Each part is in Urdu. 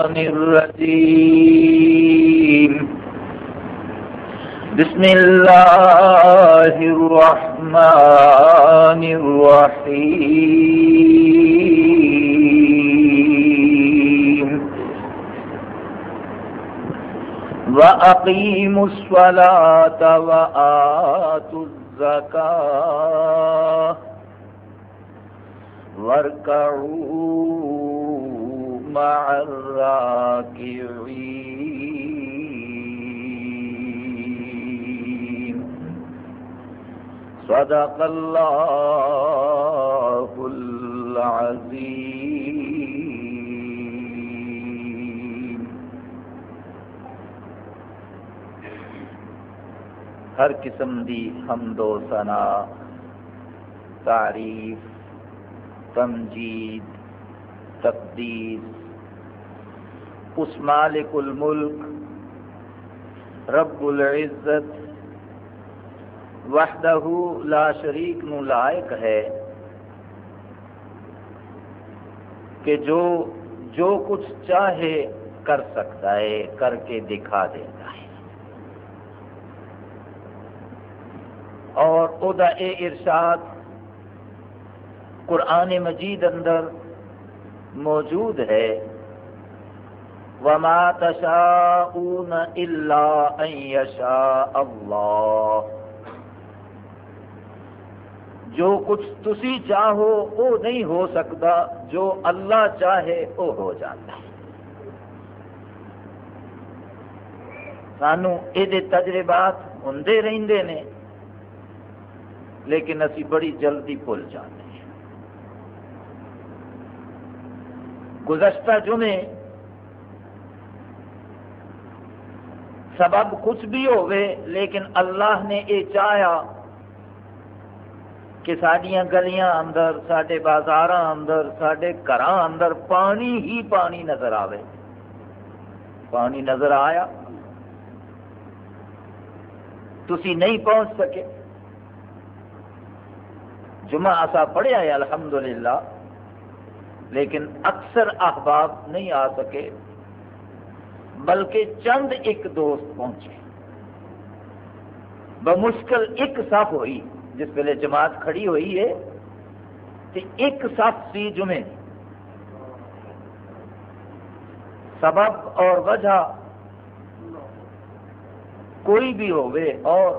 الرجيم. بسم الله الرحمن الرحيم. وأقيموا الصلاة وآتوا الزكاة. واركعوا مع الراكعين. صدق الله العظيم. ہر قسم دی حمد و ثنا تعریف تمجید تقدیس اس مالک الملک، رب العزت، وحدہ لا شریک نو لائق ہے کہ جو جو کچھ چاہے کر سکتا ہے، کر کے دکھا دیتا ہے۔ اور او دا اے ارشاد قرآن مجید اندر موجود ہے۔ وما تشاءون الا ان يشاء اللہ جو کچھ تسی چاہو وہ نہیں ہو سکتا، جو اللہ چاہے وہ ہو جاتا۔ ہے سانو یہ تجربات ہوں رہتے ہیں لیکن اسی بڑی جلدی بھول جاتے ہیں۔ گزشتہ جمعے سبب کچھ بھی ہوئے لیکن اللہ نے یہ چاہیا کہ سڈیا گلیاں اندر سڈے بازار اندر سڈے گھر اندر پانی ہی پانی نظر آئے پانی نظر آیا۔ تھی نہیں پہنچ سکے۔ جمعہ ایسا پڑھیا ہے، الحمدللہ، لیکن اکثر احباب نہیں آ سکے۔ بلکہ چند ایک دوست پہنچے۔ بمشکل ایک صف ہوئی، جس ویلے جماعت کھڑی ہوئی ہے تو ایک صف سی جمعے۔ سبب اور وجہ کوئی بھی ہوئے اور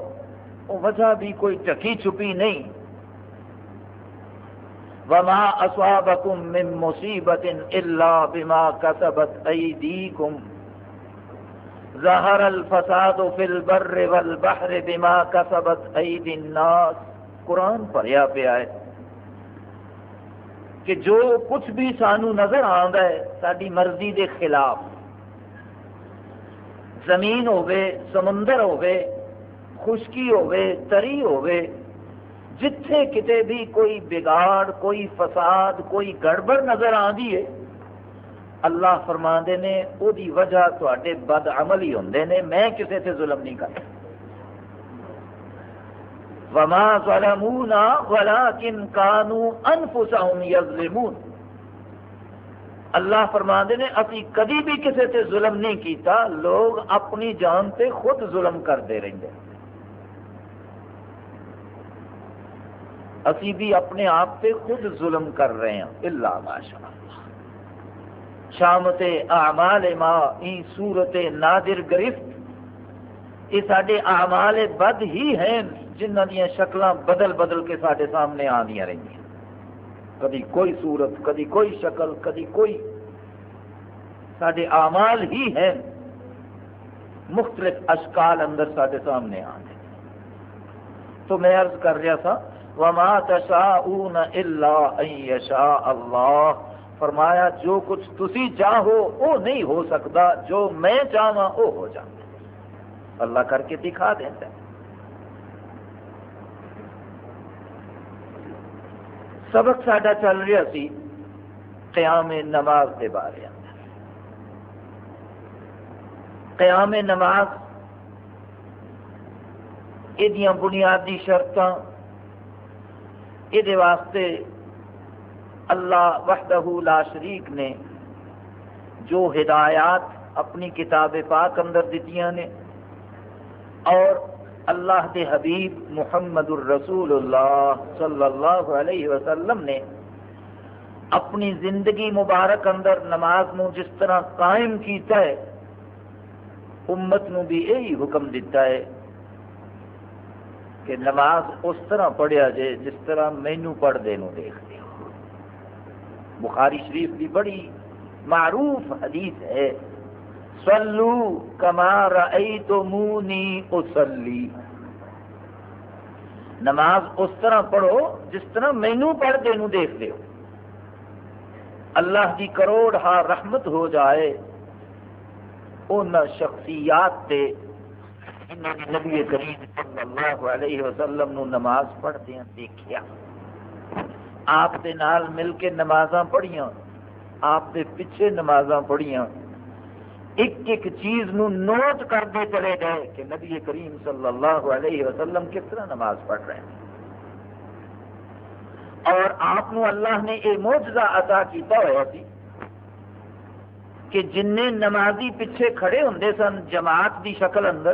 وجہ بھی کوئی ٹکی چھپی نہیں۔ وما اصابكم من مصيبة الا بما كسبت ايديكم ظهر الفساد في البر والبحر بما كسبت ايدي الناس۔ قرآن پڑھیا پیا ہے کہ جو کچھ بھی سانو نظر آندا ہے ساری مرضی دے خلاف۔ زمین ہوے سمندر ہوے خشکی ہوے تری ہوے جتھے کتے بھی کوئی بگاڑ، کوئی فساد، کوئی گڑبڑ نظر آتی ہے اللہ فرما نے وہ دی وجہ تے بد عمل ہی ہوں نے، میں کسی سے ظلم نہیں کرتا۔ وما ظلمونا ولكن كانوا انفسهم يظلمون۔ اللہ فرما نے، اسی کدی بھی کسی سے ظلم نہیں کیتا، لوگ اپنی جان سے خود ظلم کرتے رہتے اسی بھی اپنے آپ پہ خود ظلم کر رہے ہیں۔ اللہ ماشاء اللہ شامت اعمال ما، ای صورت نادر گرفت۔ یہ سارے اعمال بد ہی ہیں جنہ دیا شکل بدل بدل کے سارے سامنے آنیا رہی کدی کوئی صورت، کدی کوئی شکل، کدی کوئی سارے اعمال ہی ہیں۔ مختلف اشکال اندر سارے سامنے آنے تو میں عرض کر رہا تھا، وما تشاؤون الا ان یشاء اللہ فرمایا، جو کچھ تسی چاہو وہ نہیں ہو سکتا، جو میں چاہاں وہ ہو جاتا اللہ کر کے دکھا دیتا ہے۔ سبق ساڈا چل رہا سی قیام نماز کے بارے قیام نماز یہ بنیادی شرطاں یہ واسطے اللہ وحدہ لا شریک نے جو ہدایات اپنی کتاب پاک اندر دیتیاں نے، اور اللہ کے حبیب محمد الرسول اللہ صلی اللہ علیہ وسلم نے اپنی زندگی مبارک اندر نماز نو جس طرح قائم کیتا ہے، امت نو بھی یہی حکم دیتا ہے کہ نماز اس طرح پڑھیا جائے جس طرح مینو پڑھتے دیکھ بخاری شریف بھی بڑی معروف حدیث ہے سلو کمار تو اسلی نماز اس طرح پڑھو جس طرح مینو پڑھتے نو دیکھ ہو۔ اللہ کی کروڑ ہاں رحمت ہو جائے۔ ان شخصیات تے نبی کریم صلی اللہ علیہ وسلم نو نماز پڑھتے ہیں دیکھیا۔ آپ دے نال مل کے نمازاں پڑھیاں، آپ دے پیچھے نمازاں پڑھیاں۔ ایک ایک چیز نو نوٹ کرتے چلے گئے کہ نبی کریم صلی اللہ علیہ وسلم کس طرح نماز پڑھ رہے ہیں۔ اور آپ اللہ نے یہ موجزہ عطا کیتا ہوا سی کہ جن نمازی پیچھے کھڑے ہوں سن جماعت دی شکل اندر،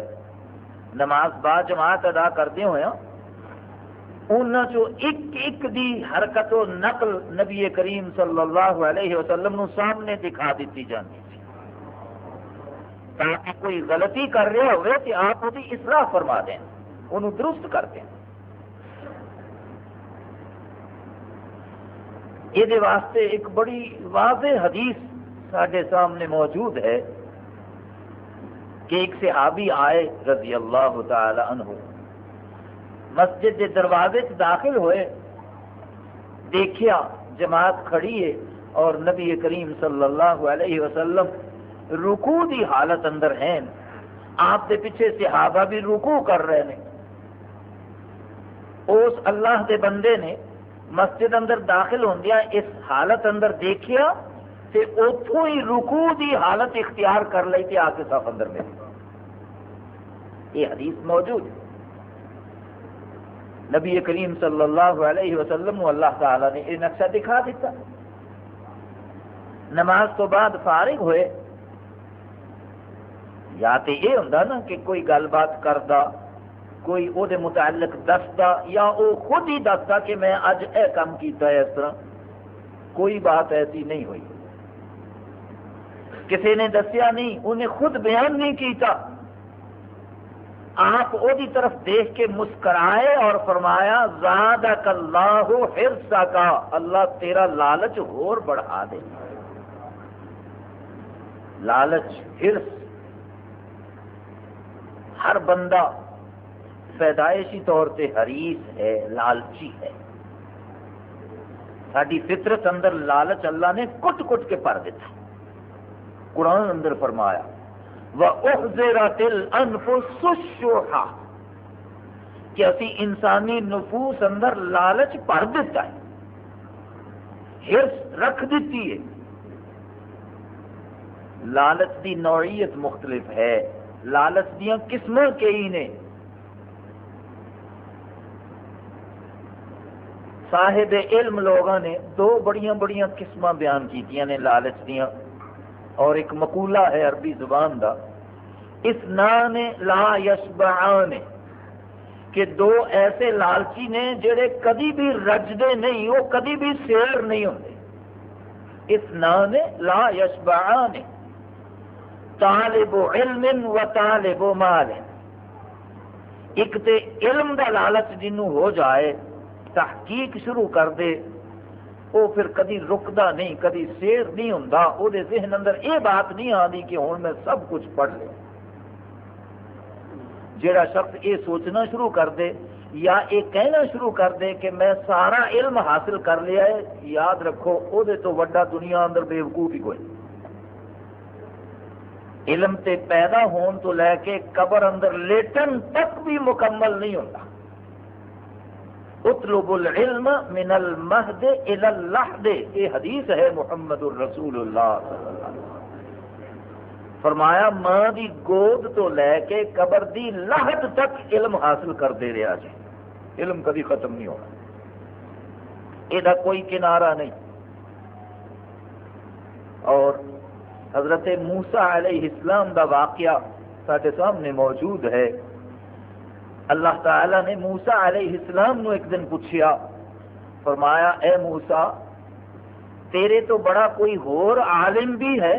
نماز با جماعت ادا کردے ہوئے ہاں، ان ایک ایک دی حرکت و نقل نبی کریم صلی اللہ علیہ وسلم نو سامنے دکھا دیتی جاتی تھی۔ تاکہ کوئی غلطی کر رہا ہوئے تو آپ وہ اصلاح فرما دیں، انہوں درست کر دیں۔ یہ واسطے ایک بڑی واضح حدیث سارے سامنے موجود ہے کہ ایک صحابی آئے رضی اللہ تعالی عنہ۔ مسجد کے دروازے داخل ہوئے، دیکھیا جماعت کھڑی ہے اور نبی کریم صلی اللہ علیہ وسلم رکو دی حالت اندر ہیں۔ آپ کے پیچھے صحابہ بھی رکو کر رہے ہیں۔ اس اللہ دے بندے نے مسجد اندر داخل ہوندیا اس حالت اندر دیکھیا تے اتوں ہی رکو دی حالت اختیار کر لی تھی آ کے صف اندر میں یہ حدیث موجود ہے۔ نبی کریم صلی اللہ علیہ وسلم اللہ تعالی نے یہ نقشہ دکھا دیتا۔ نماز تو بعد فارغ ہوئے۔ یا تو یہ ہوں نا کہ کوئی گل بات کرتا کوئی وہ متعلق دستا یا وہ خود ہی دستا کہ میں اج اے کام کیتا ہے اس طرح۔ کوئی بات ایسی نہیں ہوئی۔ کسی نے دسیا نہیں، انہیں خود بیان نہیں کیتا۔ آپ وہ طرف دیکھ کے مسکرائے اور فرمایا زیادہ اللہ ہرسا کا اللہ تیرا لالچ اور بڑھا دے۔ لالچ ہرس ہر بندہ پیدائشی طور پہ حریص ہے، لالچی ہے۔ ساری فطرت اندر لالچ اللہ نے کٹ کٹ کے پر دیتا۔ قرآن اندر فرمایا وَأُحْزِرَتِ الْأَنفُسُ الشُّحَ کہ اسی انسانی نفوس اندر لالچ بھر دیتا ہے ہرس رکھ دیتی ہے۔ لالچ دی نوعیت مختلف ہے، لالچ دیا قسم کئی نے۔ صاحب علم لوگوں نے دو بڑیاں بڑیاں قسم بیان کی نے لالچ دیا اور ایک مقولہ ہے عربی زبان دا اس نان لا یشبعان، کہ دو ایسے لالچی نے جڑے کدی بھی رجدے نہیں، وہ کدی بھی سیر نہیں ہوتے اس نان لا یشبعان، طالب علم و طالب مال۔ ایک تے علم دا لالچ جنوں ہو جائے، تحقیق شروع کر دے۔ وہ پھر کدی رکتا نہیں، کدی سیر نہیں ہوں وہ ذہن اندر یہ بات نہیں آتی کہ ہوں میں سب کچھ پڑھ لیا۔ جڑا شخص یہ سوچنا شروع کر دے یا یہ کہنا شروع کر دے کہ میں سارا علم حاصل کر لیا ہے، یاد رکھو وہ تو وڈا دنیا اندر بےوقوف ہی کوئی علم تے پیدا ہون تو لے کے قبر اندر لیٹن تک بھی مکمل نہیں ہوتا اطلب العلم من المہد الى اللحد۔ یہ حدیث ہے محمد الرسول اللہ صلی اللہ علیہ وسلم۔ فرمایا، ماں دی گود تو لے کے قبر دی لہد تک علم حاصل کر دے رہا جی۔ علم کبھی ختم نہیں ہونا۔ یہ کوئی کنارہ نہیں۔ اور حضرت موسا علیہ السلام دا واقعہ سارے سامنے موجود ہے۔ اللہ تعالی نے موسا علیہ السلام نو ایک دن پوچھیا، فرمایا، اے موسا تیرے تو بڑا کوئی ہور عالم بھی ہے؟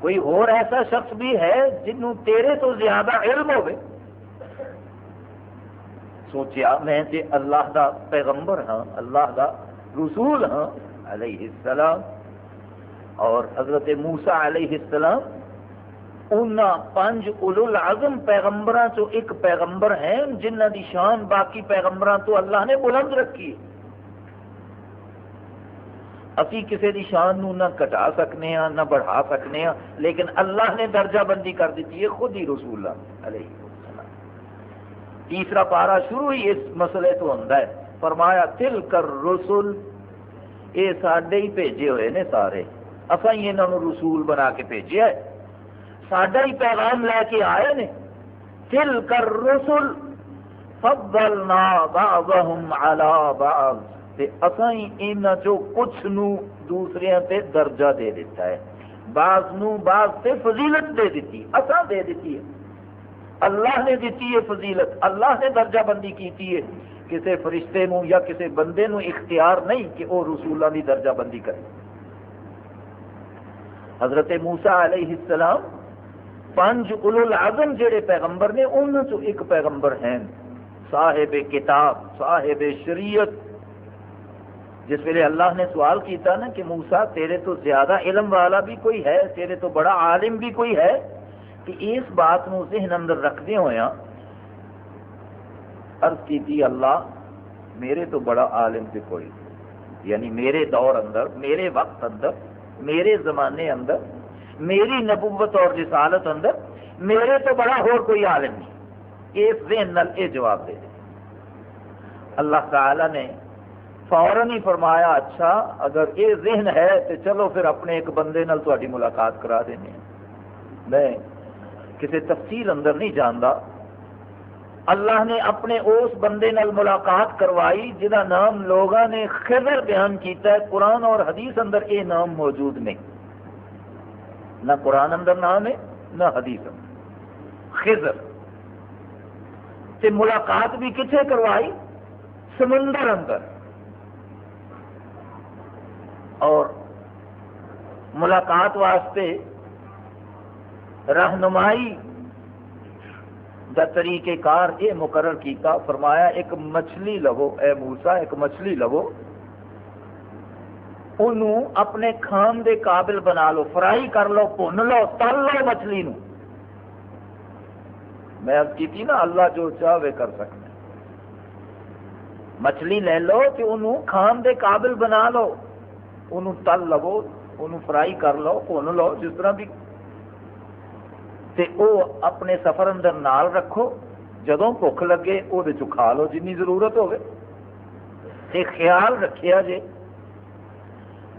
کوئی اور ایسا شخص بھی ہے جنہوں تیرے تو زیادہ علم ہوئے؟ سوچیا، میں جی اللہ دا پیغمبر ہاں اللہ دا رسول ہاں علیہ السلام اور حضرت موسا علیہ السلام ان پانچ اولو العظم پیغمبر چو ایک پیغمبر ہیں جنہ دی شان باقی پیغمبر تو اللہ نے بلند رکھی۔ ابھی کسی دی شان نو نہ کٹا سکنے ہاں نہ بڑھا سکنے ہاں لیکن اللہ نے درجہ بندی کر دیتی ہے خود ہی رسول علیہ السلام۔ تیسرا پارا شروع ہی اس مسئلے تو ہوتا ہے۔ فرمایا تل کر رسول یہ سڈے ہی بھیجے ہوئے نے سارے۔ اصا ہی یہاں رسول بنا کے بھیجا ہے۔ سڈا ہی پیغام لے کے آئے نے۔ تل کر رسول فضلنا بعضهم على بعض۔ تے اساں ہی ان جو کچھ نو دوسرے تے درجہ دے دیتا ہے۔ بعض نو بعض تے فضیلت دے دیتی اساں دے دیتی ہے۔ اللہ نے دیتی ہے فضیلت۔ اللہ نے درجہ بندی کیتی ہے۔ کسی فرشتے نو یا کسی بندے نو اختیار نہیں کہ وہ رسولہ دی درجہ بندی کرے۔ حضرت موسا علیہ السلام پانچ اولو العظم جڑے پیغمبر نے ان چو ایک پیغمبر ہیں۔ صاحب کتاب، صاحب شریعت۔ جس ویلے اللہ نے سوال کیتا نا کہ موسا تیرے تو زیادہ علم والا بھی کوئی ہے، تیرے تو بڑا عالم بھی کوئی ہے، کہ اس بات نو ذہن اندر رکھتے ہویا عرض کی تھی اللہ، میرے تو بڑا عالم بھی کوئی۔ یعنی میرے دور اندر، میرے وقت اندر، میرے زمانے اندر میری نبوت اور رسالت اندر میرے تو بڑا اور کوئی عالم نہیں۔ اس ذہن نل یہ جواب دے دے۔ اللہ تعالی نے فوراً ہی فرمایا اچھا اگر یہ ذہن ہے تو چلو پھر اپنے ایک بندے نال تاری ملاقات کرا دینے۔ میں کسی تفصیل اندر نہیں جانتا اللہ نے اپنے اس بندے نال ملاقات کروائی جہاں نام لوگوں نے خضر بیان کیتا ہے۔ قرآن اور حدیث اندر یہ نام موجود نہیں۔ نہ قرآن اندر نام ہے نہ حدیث اندر۔ خضر۔ تے ملاقات بھی کتنے کروائی؟ سمندر اندر۔ اور ملاقات واسطے رہنمائی دا طریقہ کار یہ مقرر کیتا، فرمایا، ایک مچھلی لو اے موسا ایک مچھلی لو انہوں اپنے کھان دے قابل بنا لو، فرائی کر لو پن لو، تل لو مچھلی نو۔ میں کی تھی نا، اللہ جو چاہے کر سکتے مچھلی لے لو کہ انہوں کھان دے قابل بنا لو۔ انہوں تل لو انہوں فرائی کر لو پن لو، جس طرح بھی۔ تے او اپنے سفر اندر نال رکھو، جدوں بھوک لگے وہ کھا لو، جنی ضرورت ہوگی خیال رکھیا جے۔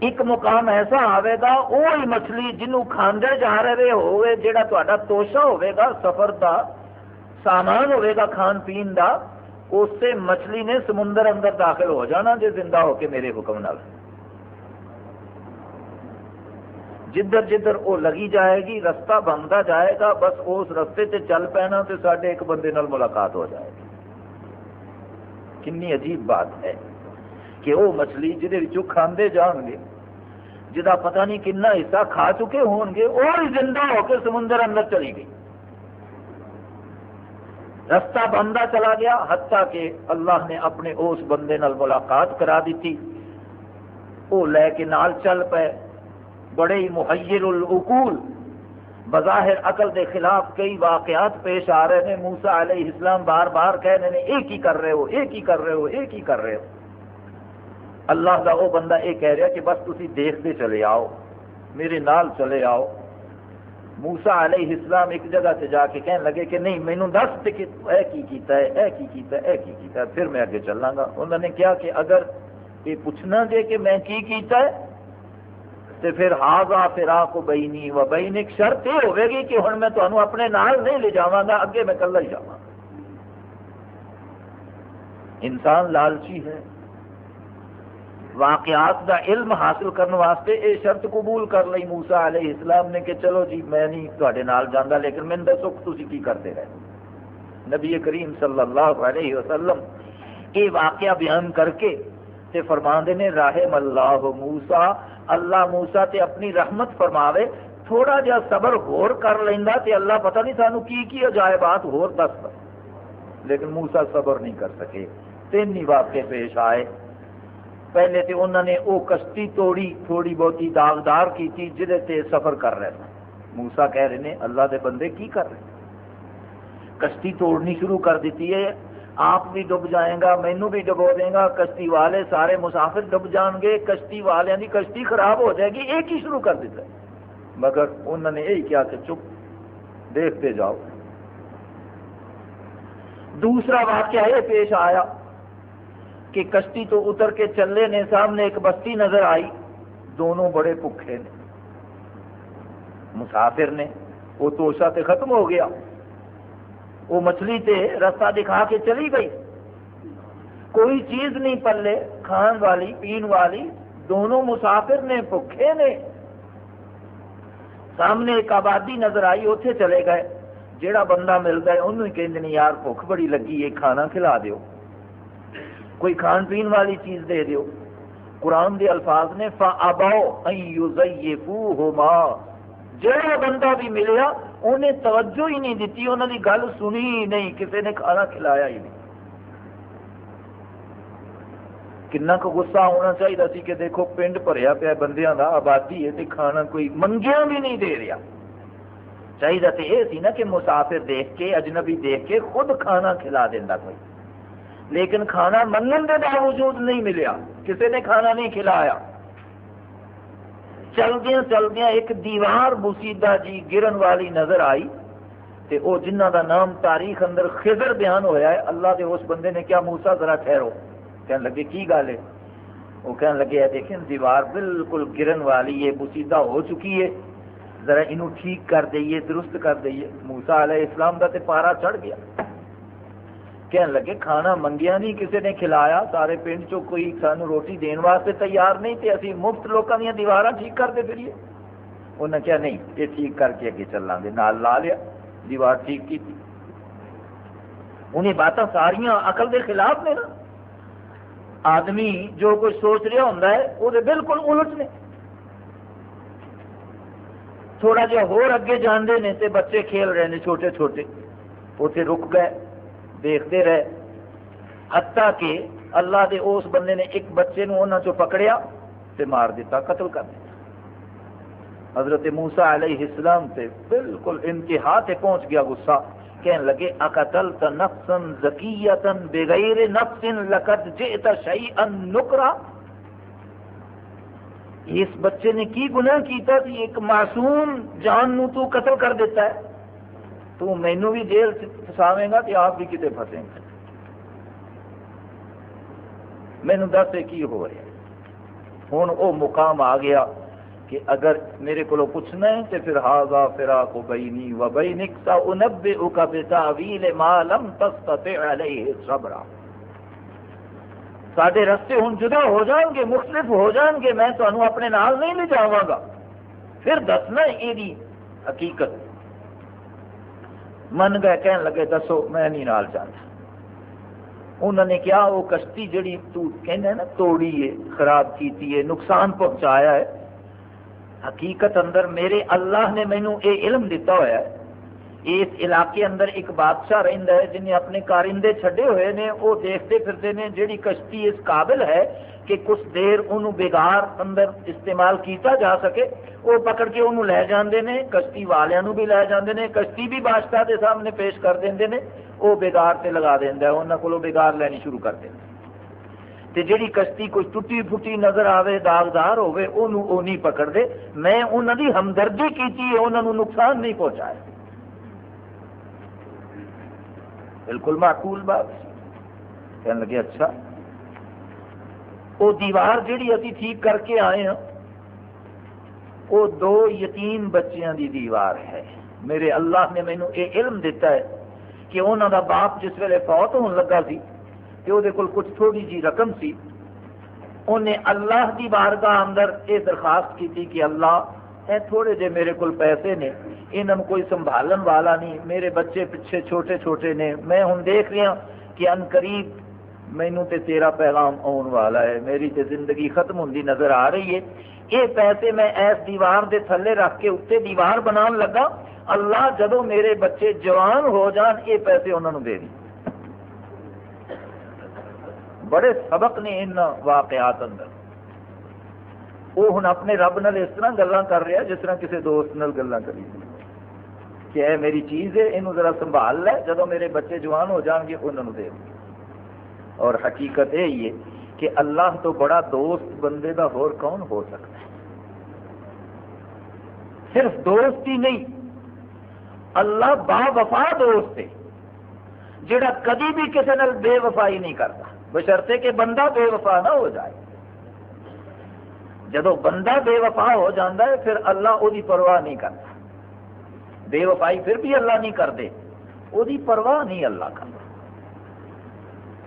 ایک مقام ایسا آئے گا وہی مچھلی جنوں کھاندے جا رہے ہوئے جڑا تا توشا ہوئے گا سفر دا سامان ہوئے گا کھان پین دا اس سے مچھلی نے سمندر اندر داخل ہو جانا جے زندہ ہو کے میرے حکم نال جدھر جدھر وہ لگی جائے گی رستہ بنتا جائے گا بس اس رستے تے چل پینا تو سارے ایک بندے نال ملاقات ہو جائے گی کنی عجیب بات ہے کہ وہ مچھلی جہد کھانے جان گے جہاں پتہ نہیں کنا حصہ کھا چکے ہون گے وہ زندہ ہو کے سمندر اندر چلی گئی۔ رستہ بنتا چلا گیا، حتیٰ کہ اللہ نے اپنے اس بندے نال ملاقات کرا دیتی۔ وہ لے کے نال چل پے بڑے ہی محیر العقول۔ بظاہر عقل دے خلاف کئی واقعات پیش آ رہے ہیں۔ موسا علیہ السلام بار بار کہہ رہے ہیں ایک ہی کر رہے ہو، ایک ہی کر رہے ہو، ایک ہی کر رہے ہو۔ اللہ کا وہ بندہ یہ کہہ رہا کہ بس تھی دیکھتے چلے آؤ، میرے نال چلے آؤ۔ موسا علیہ السلام ایک جگہ سے جا کے کہنے لگے کہ نہیں مینو دس کہ اے کی کیتا ہے، اے کی کیتا ہے، اے کی کیتا ہے، پھر میں اگے چلاں گا۔ انہوں نے کیا کہ اگر یہ پوچھنا دے کہ میں کی کیتا ہے تو پھر ہاضا پھر آ کو بہنی و بہن ایک شرط یہ ہوئے گی کہ ہوں میں تمہیں اپنے نال نہیں لے جاواں گا، اگے میں کلا ہی جاواں۔ انسان لالچی ہے۔ واقعات دا علم حاصل کرنے واسطے یہ شرط قبول کر لی موسا علیہ السلام نے کہ چلو جی میں نہیں تے جانا لیکن میں دسو تھی کی کرتے رہے۔ نبی کریم صلی اللہ علیہ وسلم یہ واقعہ بیان کر کے تے فرما نے راہم اللہ موسا اللہ موسا تے اپنی رحمت فرماوے، تھوڑا جا صبر ہور کر لینا تے اللہ پتہ نہیں سانو کی کی عجائبات ہور دس لیکن موسا صبر نہیں کر سکے۔ تین ہی واقعے پیش آئے۔ پہلے تے انہوں نے وہ کشتی توڑی، تھوڑی بہت داغدار کی تھی جہے تے سفر کر رہے تھے۔ موسا کہہ رہے ہیں اللہ دے بندے کی کر رہے کشتی توڑنی شروع کر دیتی ہے۔ آپ بھی ڈب جائیں گا مینو بھی ڈبو دیں گا۔ کشتی والے سارے مسافر ڈب جان گے۔ کشتی والوں کی کشتی خراب ہو جائے گی، ایک ہی شروع کر دیتا ہے۔ مگر انہوں نے یہی کیا کہ چپ، دیکھتے جاؤ۔ دوسرا واقعہ یہ پیش آیا۔ کہ کشتی تو اتر کے چلے نے سامنے ایک بستی نظر آئی۔ دونوں بڑے نے۔ مسافر نے، وہ توشا تے ختم ہو گیا۔ وہ مچھلی تے رستہ دکھا کے چلی گئی۔ کوئی چیز نہیں پلے، کھان والی، پین والی، دونوں مسافر نے بھوکے نے۔ سامنے ایک آبادی نظر آئی اتنے چلے گئے۔ جہاں بندہ ملتا ہے انہوں کہ یار، بھوک بڑی لگی ہے کھانا کھلا دیو۔ کوئی کھان پین والی چیز دے دیو۔ قرآن دے الفاظ نے فا جہاں بندہ بھی ملیا، انہیں توجہ ہی نہیں دیتی انہوں نے گل سنی ہی نہیں کسی نے کھانا کھلایا ہی نہیں۔ کنا کو غصہ ہونا چاہیے سی کہ دیکھو، پنڈ بھریا پیا بندیاں دا، آبادی ہے تے کھانا کوئی منگیا بھی نہیں دے رہا چاہیے تو یہ سی نا کہ مسافر دیکھ کے، اجنبی دیکھ کے خود کھانا کھلا دینا کوئی۔ لیکن کھانا منگن کے باوجود نہیں ملیا۔ کسی نے کھانا نہیں کھلایا۔ چلدیا چلدیا ایک دیوار مسیدہ جی گرن والی نظر آئی تے او جنہ دا نام تاریخ اندر خضر بیان ہویا ہے، اللہ دے اس بندے نے کیا موسا ذرا ٹھہرو۔ کہنے لگے، کی گل ہے؟ وہ کہنے لگے دیکھیں دیوار بالکل گرن والی ہے مسیدہ ہو چکی ہے۔ ذرا انہوں ٹھیک کر دئیے درست کر دئیے موسا علیہ السلام دا تے پارا چڑھ گیا۔ کہنے لگے کھانا منگیا نہیں کسی نے کھلایا سارے پنڈ چو کوئی سان روٹی دین واسطے تیار نہیں تے اسی مفت لوگوں دیا دیوار ٹھیک کرتے پھریے انہیں کیا نہیں یہ ٹھیک کر کے اگے چلیں گے نال لا لیا دیوار ٹھیک کی تھی انہیں باتیں ساریا عقل کے خلاف نے نا آدمی جو کچھ سوچ رہا ہوں وہ بالکل الٹ نے تھوڑا جہا ہو اگے جانے نے تے بچے کھیل رہے ہیں چھوٹے چھوٹے اتنے رک گئے دیکھتے رہے۔ حتیٰ کہ اللہ دے اس بندے نے ایک بچے نو انہوں چو پکڑیا تے مار دیتا، قتل کر دیتا۔ حضرت موسا علیہ السلام تے بالکل انتہا تے پہنچ گیا غصہ کہنے لگے، اقتلت نفسا زکیتا بغیر نفس لقد جئت شیئا نکرا۔ اس بچے نے کی گناہ کیتا تھی ایک معصوم جان نو تو قتل کر دیتا ہے۔ تو مینو بھی جیل فساوے گا تو آپ بھی کتنے فسے گا مینو دس کی ہو رہا ہوں وہ مقام آ گیا کہ اگر میرے کو پوچھنا ہے تو پھر ہاضا فرا کو بئی و بئی نکسا انبے کا بتاویل مالم تست علیہ صبرا سارے رستے ہوں جدا ہو جان گے، مختلف ہو جان گے، میں تمہیں اپنے نال نہیں لے جاواں گا۔ پھر دسنا یہ حقیقت۔ من گئے کہنے لگے، دسو، میں نہیں نال جانا انہوں نے کیا وہ کشتی جڑی تو کہنا نا، توڑی ہے، خراب کیتی ہے، نقصان پہنچایا ہے۔ حقیقت اندر میرے اللہ نے مینو یہ علم دیتا ہوا ہے۔ اس علاقے اندر ایک بادشاہ رہتا ہے، جنہیں اپنے کارندے چھڈے ہوئے نے، وہ دیکھتے پھرتے ہیں جیڑی کشتی اس قابل ہے کہ کچھ دیر انہوں بےگار اندر استعمال کیتا جا سکے، وہ پکڑ کے انہوں لے جاندے نے، کشتی والوں بھی لے جاندے نے، کشتی بھی بادشاہ کے سامنے پیش کر دیں نے، وہ بےگار سے لگا دینا انہوں کو بےگار لینی شروع کر دیں تے جیڑی کشتی کوئی ٹوٹی پھٹی نظر آوے، داغدار ہوئے انہوں وہ نہیں پکڑ دے۔ میں انہوں دی ہمدردی کی انہوں نے نقصان نہیں پہنچایا۔ بالکل معقول بات۔ کہنے لگے اچھا وہ دیوار جیڑی ابھی ٹھیک کر کے آئے ہیں وہ دو یتیم بچیاں دی دیوار ہے۔ میرے اللہ نے مینو یہ علم دیتا ہے کہ انہوں دا باپ جس ویلے فوت ہون لگا سی کہ وہ کچھ تھوڑی جی رقم سی انہیں اللہ کی بارگاہ اندر یہ درخواست کی کہ اللہ، اے تھوڑے جے میرے کو پیسے نے انہوں کوئی سنبھالن والا نہیں، میرے بچے پیچھے چھوٹے چھوٹے نے، میں ہوں دیکھ رہا ہاں کہ ان قریب مینو تے تیرا پیغام آن والا ہے، میری تے زندگی ختم ہوتی نظر آ رہی ہے۔ یہ پیسے میں ایس دیوار دے تھلے رکھ کے اتنے دیوار بنا لگا۔ اللہ جدو میرے بچے جوان ہو جان، یہ پیسے انہوں دے دی۔ بڑے سبق نے ان واقعات اندر۔ وہ ہوں اپنے رب نال اس طرح گلا کر رہا جس طرح کسی دوست نال گلا کری۔ کہ اے میری چیز ہے یہ ذرا سنبھال لے جب میرے بچے جوان ہو جان گے انہوں دے اور حقیقت یہی ہے کہ اللہ تو بڑا دوست بندے کا ہور کون ہو سکتا ہے؟ صرف دوست ہی نہیں، اللہ با وفا دوست ہے، جڑا کدی بھی کسی نال بے وفائی نہیں کرتا۔ بشرتے کہ بندہ بے وفا نہ ہو جائے۔ جدو بندہ بے وفا ہو جاتا ہے، پھر اللہ وہ پرواہ نہیں کرتا۔ بے وفائی پھر بھی اللہ نہیں کرتے وہ پرواہ نہیں اللہ کرتا۔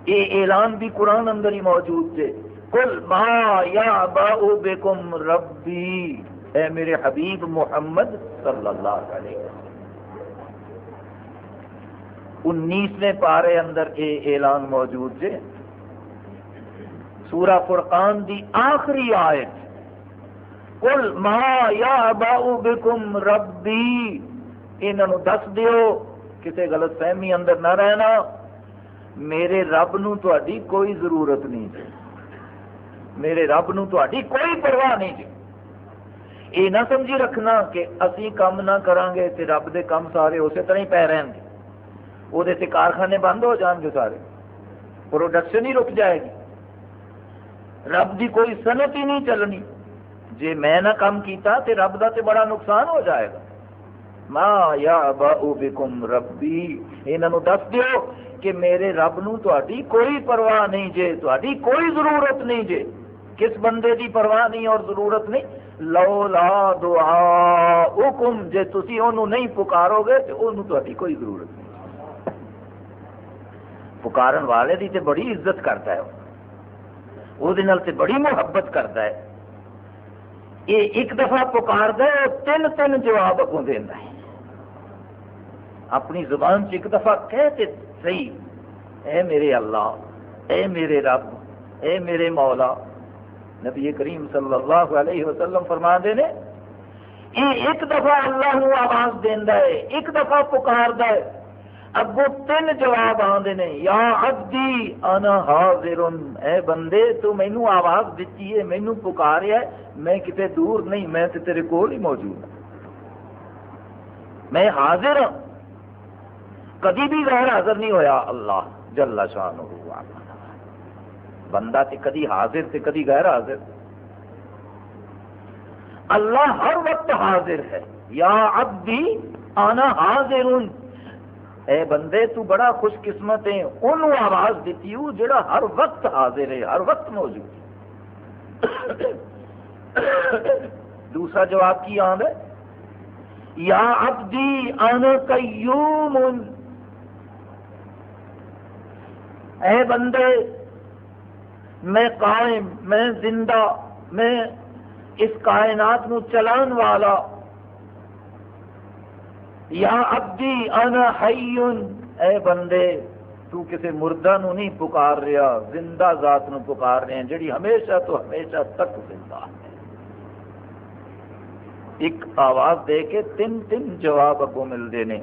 یہ اعلان بھی قرآن اندر ہی موجود تھے۔ کل ما یا با بیکم ربی۔ اے میرے حبیب محمد صلی اللہ علیہ وسلم۔ انیسویں پارے اندر یہ اعلان موجود ہے سورہ فرقان دی آخری آیت۔ کل ما یا باؤ بکم ربی۔ انہوں دس دیو کسی غلط فہمی اندر نہ رہنا۔ میرے رب نو کوئی ضرورت نہیں جی۔ میرے رب نو کوئی پرواہ نہیں جی۔ یہ نہ سمجھی رکھنا کہ اسی کام نہ کریں گے تو رب دے کام سارے اسی طرح ہی پی رہن گے۔ وہ کارخانے بند ہو جان گے سارے۔ پروڈکشن ہی رک جائے گی۔ رب دی کوئی صنعت ہی نہیں چلنی۔ جی میں نہ کام کیتا تے رب دا تے بڑا نقصان ہو جائے گا۔ ما یا باؤ بکم ربی۔ انہوں دس دیو کہ میرے رب نو تھی کوئی پرواہ نہیں جے تھی کوئی ضرورت نہیں جے۔ کس بندے دی پرواہ نہیں اور ضرورت نہیں؟ لو لا دعا حکم جے تھی انہوں نہیں پکارو گے تو انہوں تھی کوئی ضرورت نہیں۔ پکارن والے دی تے بڑی عزت کرتا ہے۔ وہ بڑی محبت کرتا ہے۔ یہ ایک دفعہ پکار دے تین تین جواب اگوں دینا ہے۔ اپنی زبان سے ایک دفعہ کہہ کہتے صحیح۔ اے میرے اللہ، اے میرے رب، اے میرے مولا۔ نبی کریم صلی اللہ علیہ وسلم فرما دے نے، یہ ایک دفعہ اللہ نو آواز دینا ہے، ایک دفعہ پکار ہے۔ اگو تین جواب آدھے نے، یا عبدی، انا حاضر اے بندے، تو مینو آواز دیتی ہے، مینو پکاریا ہے۔ میں کتے دور نہیں، میں تے تیرے کول ہی موجود ہوں میں حاضر ہوں کدی بھی غیر حاضر نہیں ہویا، اللہ جل شان بندہ تے کدی حاضر تے کدی غیر حاضر۔ اللہ ہر وقت حاضر ہے۔ یا عبدی انا حاضر اے بندے، تو بڑا خوش قسمت ہے انہوں آواز دیتی ہوں جڑا ہر وقت حاضر ہے، ہر وقت موجود دوسرا جواب کی آن ہے؟ یا عبدی ان قیوم۔ اے بندے، میں قائم، میں زندہ، میں اس کائنات نو چلان والا۔ یا ابدی انا حیون۔ اے بندے، تو کسی مردہ نو نہیں پکار رہا، زندہ ذات نو پکار رہے ہیں، جڑی ہمیشہ تو ہمیشہ تک زندہ ہے۔ ایک آواز دے کے تین تین جواب اگو ملتے ہیں۔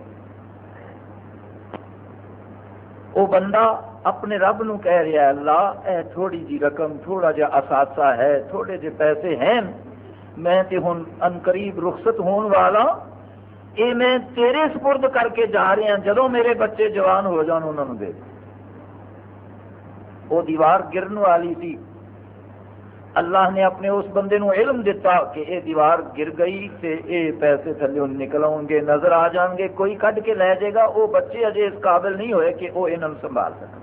وہ بندہ اپنے رب نو کہہ رہا ہے اللہ، اے تھوڑی جی رقم، تھوڑا جا اثاثہ ہے، تھوڑے جے پیسے ہیں، میں تے ہن ان قریب رخصت ہون والا یہ میں تیرے سپرد کر کے جا رہا ہوں جدو میرے بچے جوان ہو جان انہوں دے۔ وہ دیوار گرن والی تھی اللہ نے اپنے اس بندے نو علم دیتا کہ یہ دیوار گر گئی تے اے پیسے تھلے نکل آؤ گے، نظر آ جان گے، کوئی کڈ کے لے جائے گا۔ وہ بچے اجے اس قابل نہیں ہوئے کہ وہ انہوں سنبھال سکے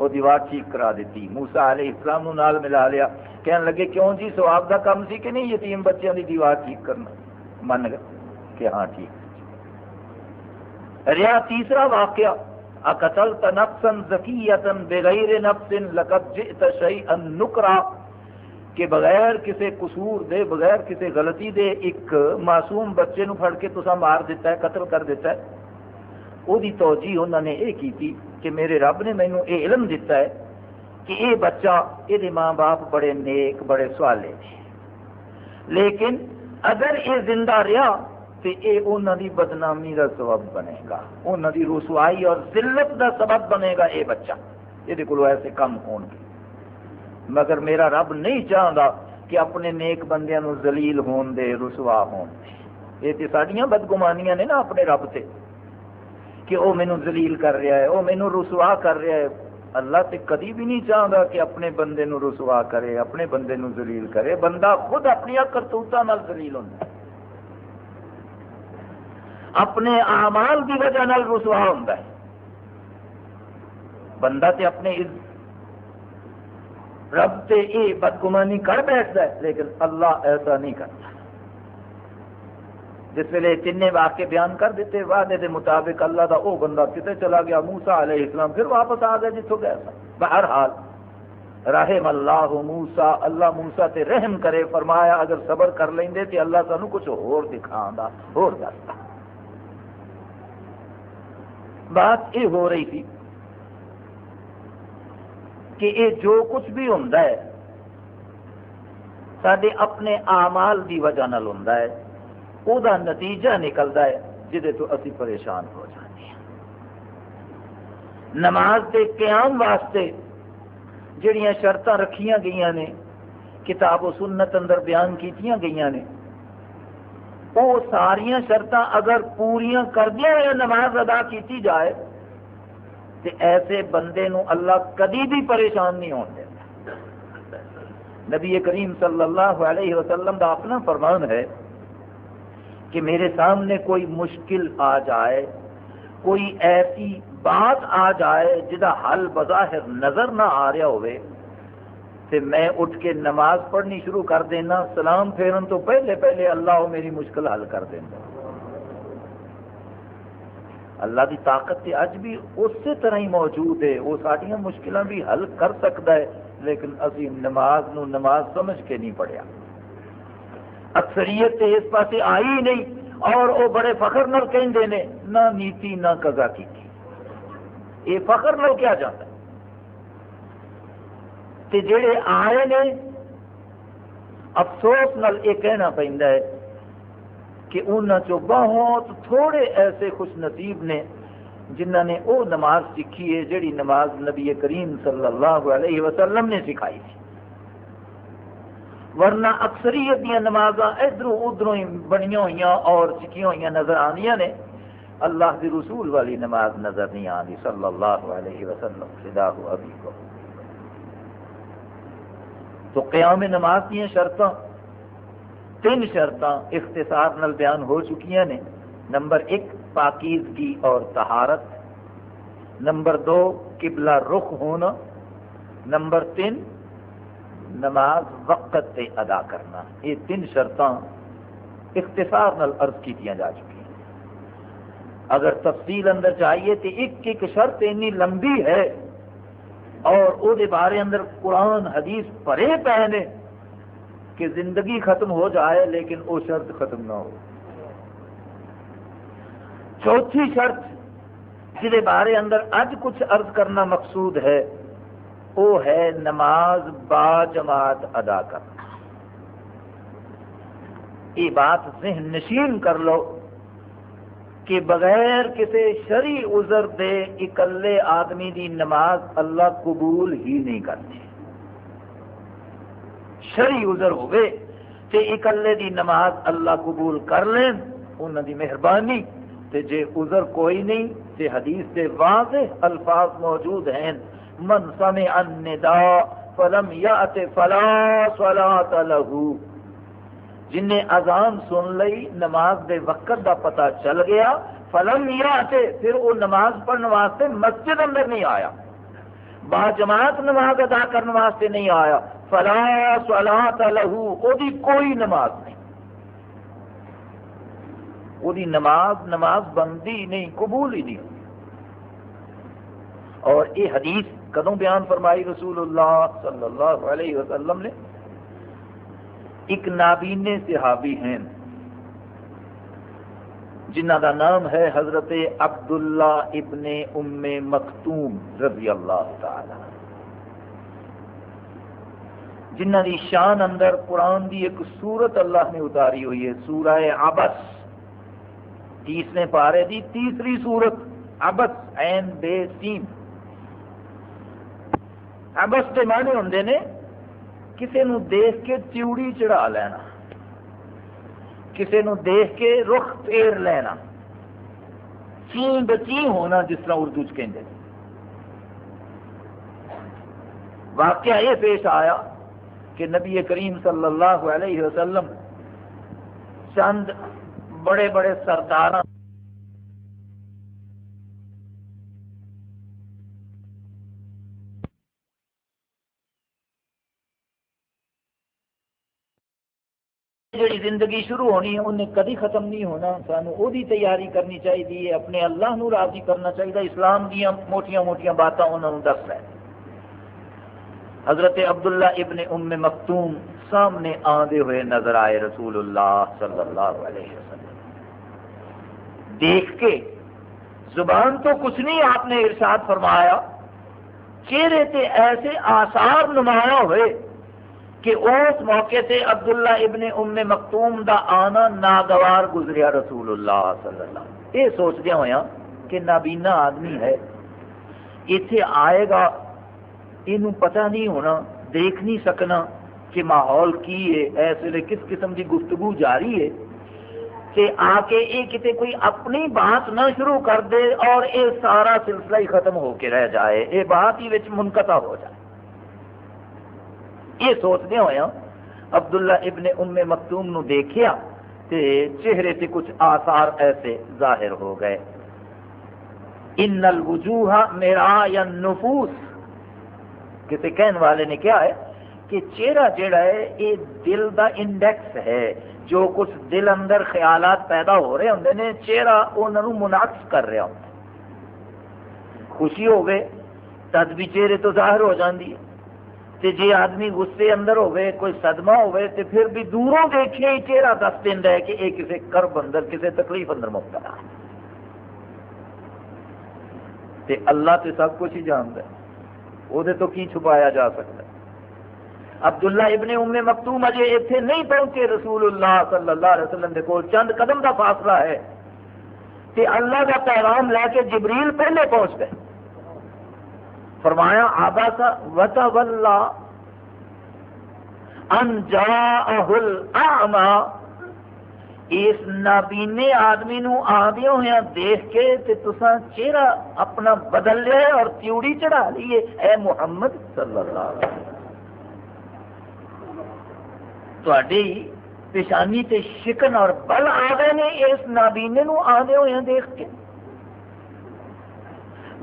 وہ دیوار ٹھیک کرا دیتی موسا علیہ السلام نو نال ملا لیا کہنے لگے کیوں جی سواب کا کام سی کہ نہیں یتیم بچوں کی دیوار ٹھیک کرنا من گئے کہ ہاں ٹھیک ریا تیسرا واقعہ اقتل نفسن ذکیتن بغیر نفس لقد جئت شیئا نکرا کہ بغیر کسی قصور دے بغیر کسی غلطی دے ایک معصوم بچے نو پھڑ کے تسا مار دیتا ہے قتل کر دیتا ہے وہ توجہ انہوں نے یہ کی کہ میرے رب نے مینو یہ علم دیتا ہے کہ یہ بچہ یہ ماں باپ بڑے نیک بڑے سوالے تھے لیکن اگر یہ زندہ رہا تو یہ انہوں کی بدنامی کا سبب بنے گا انہوں کی رسوائی اور ذلت کا سبب بنے گا یہ بچہ یہ کو ایسے کم ہون گے مگر میرا رب نہیں چاہتا کہ اپنے نیک بندیاں نو زلیل ہون دے رسوا ہون دے یہ تو ساڑیاں بدگمانیاں نے نا اپنے رب سے کہ وہ مینو زلیل کر رہا ہے وہ مینو رسوا کر رہا ہے۔ اللہ تے کدی بھی نہیں چاہتا کہ اپنے بندے نو رسوا کرے، اپنے بندے نو زلیل کرے۔ بندہ خود اپنی کرتوتوں زلیل ہوتا ہے۔ اپنے اعمال کی وجہ نال رسوا ہوتا ہے۔ بندہ تے اپنے رب تے یہ بدگمانی کر بیٹھتا ہے، لیکن اللہ ایسا نہیں کرتا۔ جس ویلے تین واقع بیان کر دیتے، وعدے دے مطابق اللہ دا او بندہ کتنے چلا گیا موسا علیہ السلام پھر واپس آ گیا جتوں گیا تھا بہرحال، رحم اللہ موسا اللہ موسا تے رحم کرے، فرمایا اگر صبر کر لیں تے اللہ سانو کچھ اور دکھا اور دستا۔ بات یہ ہو رہی تھی کہ یہ جو کچھ بھی ہوں سارے اپنے آمال کی وجہ ہوں وہ نتیجہ نکلتا ہے جہد تو اسی پریشان ہو جاتے ہیں۔ نماز کے قیام واسطے جڑیاں شرط رکھیاں گئی نے، کتاب و سنت اندر بیان کیتیاں گئی نے وہ ساریا شرط اگر پوریا کردیا ہوئے نماز ادا کی جائے تو ایسے بندے نو اللہ کدی بھی پریشان نہیں ہونے نبی کریم صلی اللہ علیہ وسلم کا اپنا فرمان ہے کہ میرے سامنے کوئی مشکل آ جائے، کوئی ایسی بات آ جائے جہاں حل بظاہر نظر نہ آ رہا ہوئے تو میں اٹھ کے نماز پڑھنی شروع کر دینا، سلام پھیرن تو پہلے پہلے اللہ میری مشکل حل کر دینا۔ اللہ کی طاقت تے اج بھی اسی طرح ہی موجود ہے، وہ ساری مشکلیں بھی حل کر سکتا ہے، لیکن ابھی نماز نو نماز سمجھ کے نہیں پڑھیا۔ اکثریت اس پاس آئی ہی نہیں اور وہ بڑے فخر نال کہندے نے، نہ نیتی، نہ کگا کی یہ فخر نال کیا جاتا ہے؟ تے جڑے آئے نے، افسوس نال یہ کہنا پہنتا ہے کہ انہوں بہت تھوڑے ایسے خوش نصیب نے جنہ نے وہ نماز سیکھی ہے، جڑی نماز نبی کریم صلی اللہ علیہ وسلم نے سکھائی تھی۔ ورنہ اکثریت دیا نماز ادھر ادھر بنی ہوئی اور سکھی ہوئی نظر آنی نے۔ اللہ کے رسول والی نماز نظر نہیں آتی صلی اللہ علیہ وسلم خدا ابھی کو تو قیام نماز دیا شرط تین شرط اختصار نل بیان ہو چکی نے۔ نمبر ایک، پاکیزگی اور تہارت نمبر دو، قبلہ رخ ہونا۔ نمبر تین نماز وقت تے ادا کرنا۔ یہ تین شرط اختصار نل عرض کی جا چکی ہیں۔ اگر تفصیل اندر چاہیے تو ایک ایک شرط اینی لمبی ہے اور او دے بارے اندر قرآن، حدیث پڑے پے نے کہ زندگی ختم ہو جائے لیکن وہ شرط ختم نہ ہو۔ چوتھی شرط جہد بارے اندر اج کچھ عرض کرنا مقصود ہے۔ وہ ہے نماز با جماعت ادا کرنا۔ یہ بات ذہن نشین کر لو کہ بغیر کسی شری عذر دے اکلے آدمی دی نماز اللہ قبول ہی نہیں کرتے شری عذر ہوئے تے اکلے دی نماز اللہ قبول کر لین انہوں دی مہربانی۔ تے جے عذر کوئی نہیں، تے حدیث دے واضح الفاظ موجود ہیں۔ من سمع النداء فلم یات فلا صلاة له۔ جن نے اذان سن لئی نماز دے وقت دا پتہ چل گیا۔ فلم یات پھر وہ نماز پڑھنے واسطے مسجد اندر نہیں آیا۔ با جماعت نماز ادا کرنے واسطے نہیں آیا۔ فلا صلاة له او کوئی نماز نہیں۔ وہ نماز نماز بندی نہیں، قبول ہی نہیں۔ اور یہ حدیث کدوں بیان فرمائی رسول اللہ صلی اللہ علیہ وسلم نے، ایک نابینے صحابی ہیں، جنہ کا نام ہے حضرت عبداللہ ابن ام مختوم رضی اللہ تعالی۔ جنہ دی شان اندر قرآن دی ایک سورت اللہ نے اتاری ہوئی ہے، سورہ عبس۔ تیسرے پارے دی تیسری سورت، عبس این بے سیم عبس کے معنی ہوں نے کسی نو دیکھ کے چیوڑی چڑھا لینا کسی نو دیکھ کے رخ پھیر لینا چین بچی ہونا جس طرح اردو چ واقعہ یہ پیش آیا کہ نبی کریم صلی اللہ علیہ وسلم چند بڑے بڑے سردار جڑی زندگی شروع ہونی ہے انہیں کدی ختم نہیں ہونا۔ سانو او دی تیاری کرنی چاہیے اپنے اللہ نو راضی کرنا چاہیے اسلام دیا موٹیاں موٹیاں باتیں انہوں نے دس رہے۔ حضرت عبداللہ ابن ام مختوم سامنے آدھے ہوئے نظر آئے رسول اللہ صلی اللہ علیہ وسلم۔ دیکھ کے زبان تو کچھ نہیں آپ نے ارشاد فرمایا، چہرے تے ایسے آثار نمایاں ہوئے۔ کہ اس موقع تے عبداللہ ابن ام مختوم دا آنا ناگوار گزریا رسول اللہ صلی اللہ علیہ وسلم۔ یہ سوچدیا ہوا ہاں کہ نابینا آدمی ہے۔ اتنے آئے گا۔ یہ پتہ نہیں ہونا، دیکھ نہیں سکنا کہ ماحول کی ہے۔ اس ویلے کس قسم کی گفتگو جاری ہے کہ آ کے یہ کتے کوئی اپنی بات نہ شروع کر دے اور یہ سارا سلسلہ ہی ختم ہو کے رہ جائے۔ یہ بات ہی منقطع ہو جائے۔ یہ سوچتے ہوا ہاں، عبداللہ ابن ام مختوم نو دیکھیا تے چہرے سے کچھ آثار ایسے ظاہر ہو گئے۔ ان الوجوہ میرا یا نفوس کسی کہنے والے نے کیا ہے کہ چہرہ جڑا ہے یہ دل دا انڈیکس ہے۔ جو کچھ دل اندر خیالات پیدا ہو رہے ہوں نے، چہرہ انہوں منعقد کر رہا ہوں خوشی ہو گئے، تد بھی چہرے تو ظاہر ہو جاندی ہے۔ تے جی آدمی غصے اندر ہوئے کوئی صدمہ ہوئے تے پھر بھی دوروں دیکھے ہی چہرہ دس دن ہے کہ یہ کسی کرب اندر کسی تکلیف اندر مبتلا۔ تے اللہ تے سب کچھ ہی جانتا ہے۔ وہ تو کی چھپایا جا سکتا ہے؟ عبداللہ ابن ام مکتوم اجے اتنے نہیں پہنچے رسول اللہ صلی اللہ علیہ وسلم کے کول، چند قدم کا فاصلہ ہے۔ کہ اللہ کا پیغام لے کے جبریل پہلے پہنچ گئے۔ فرمایا، آبا سا وتا ان جا اس نابینے آدمی نو آدھے ہوئے دیکھ کے تے تسا چہرہ اپنا بدل لیا اور تیوڑی چڑھا لیے اے محمد صلی اللہ علیہ وسلم تھی پیشانی تے شکن اور بل آ گئے نے اس نابینے نو آدھے ہوئے دیکھ کے۔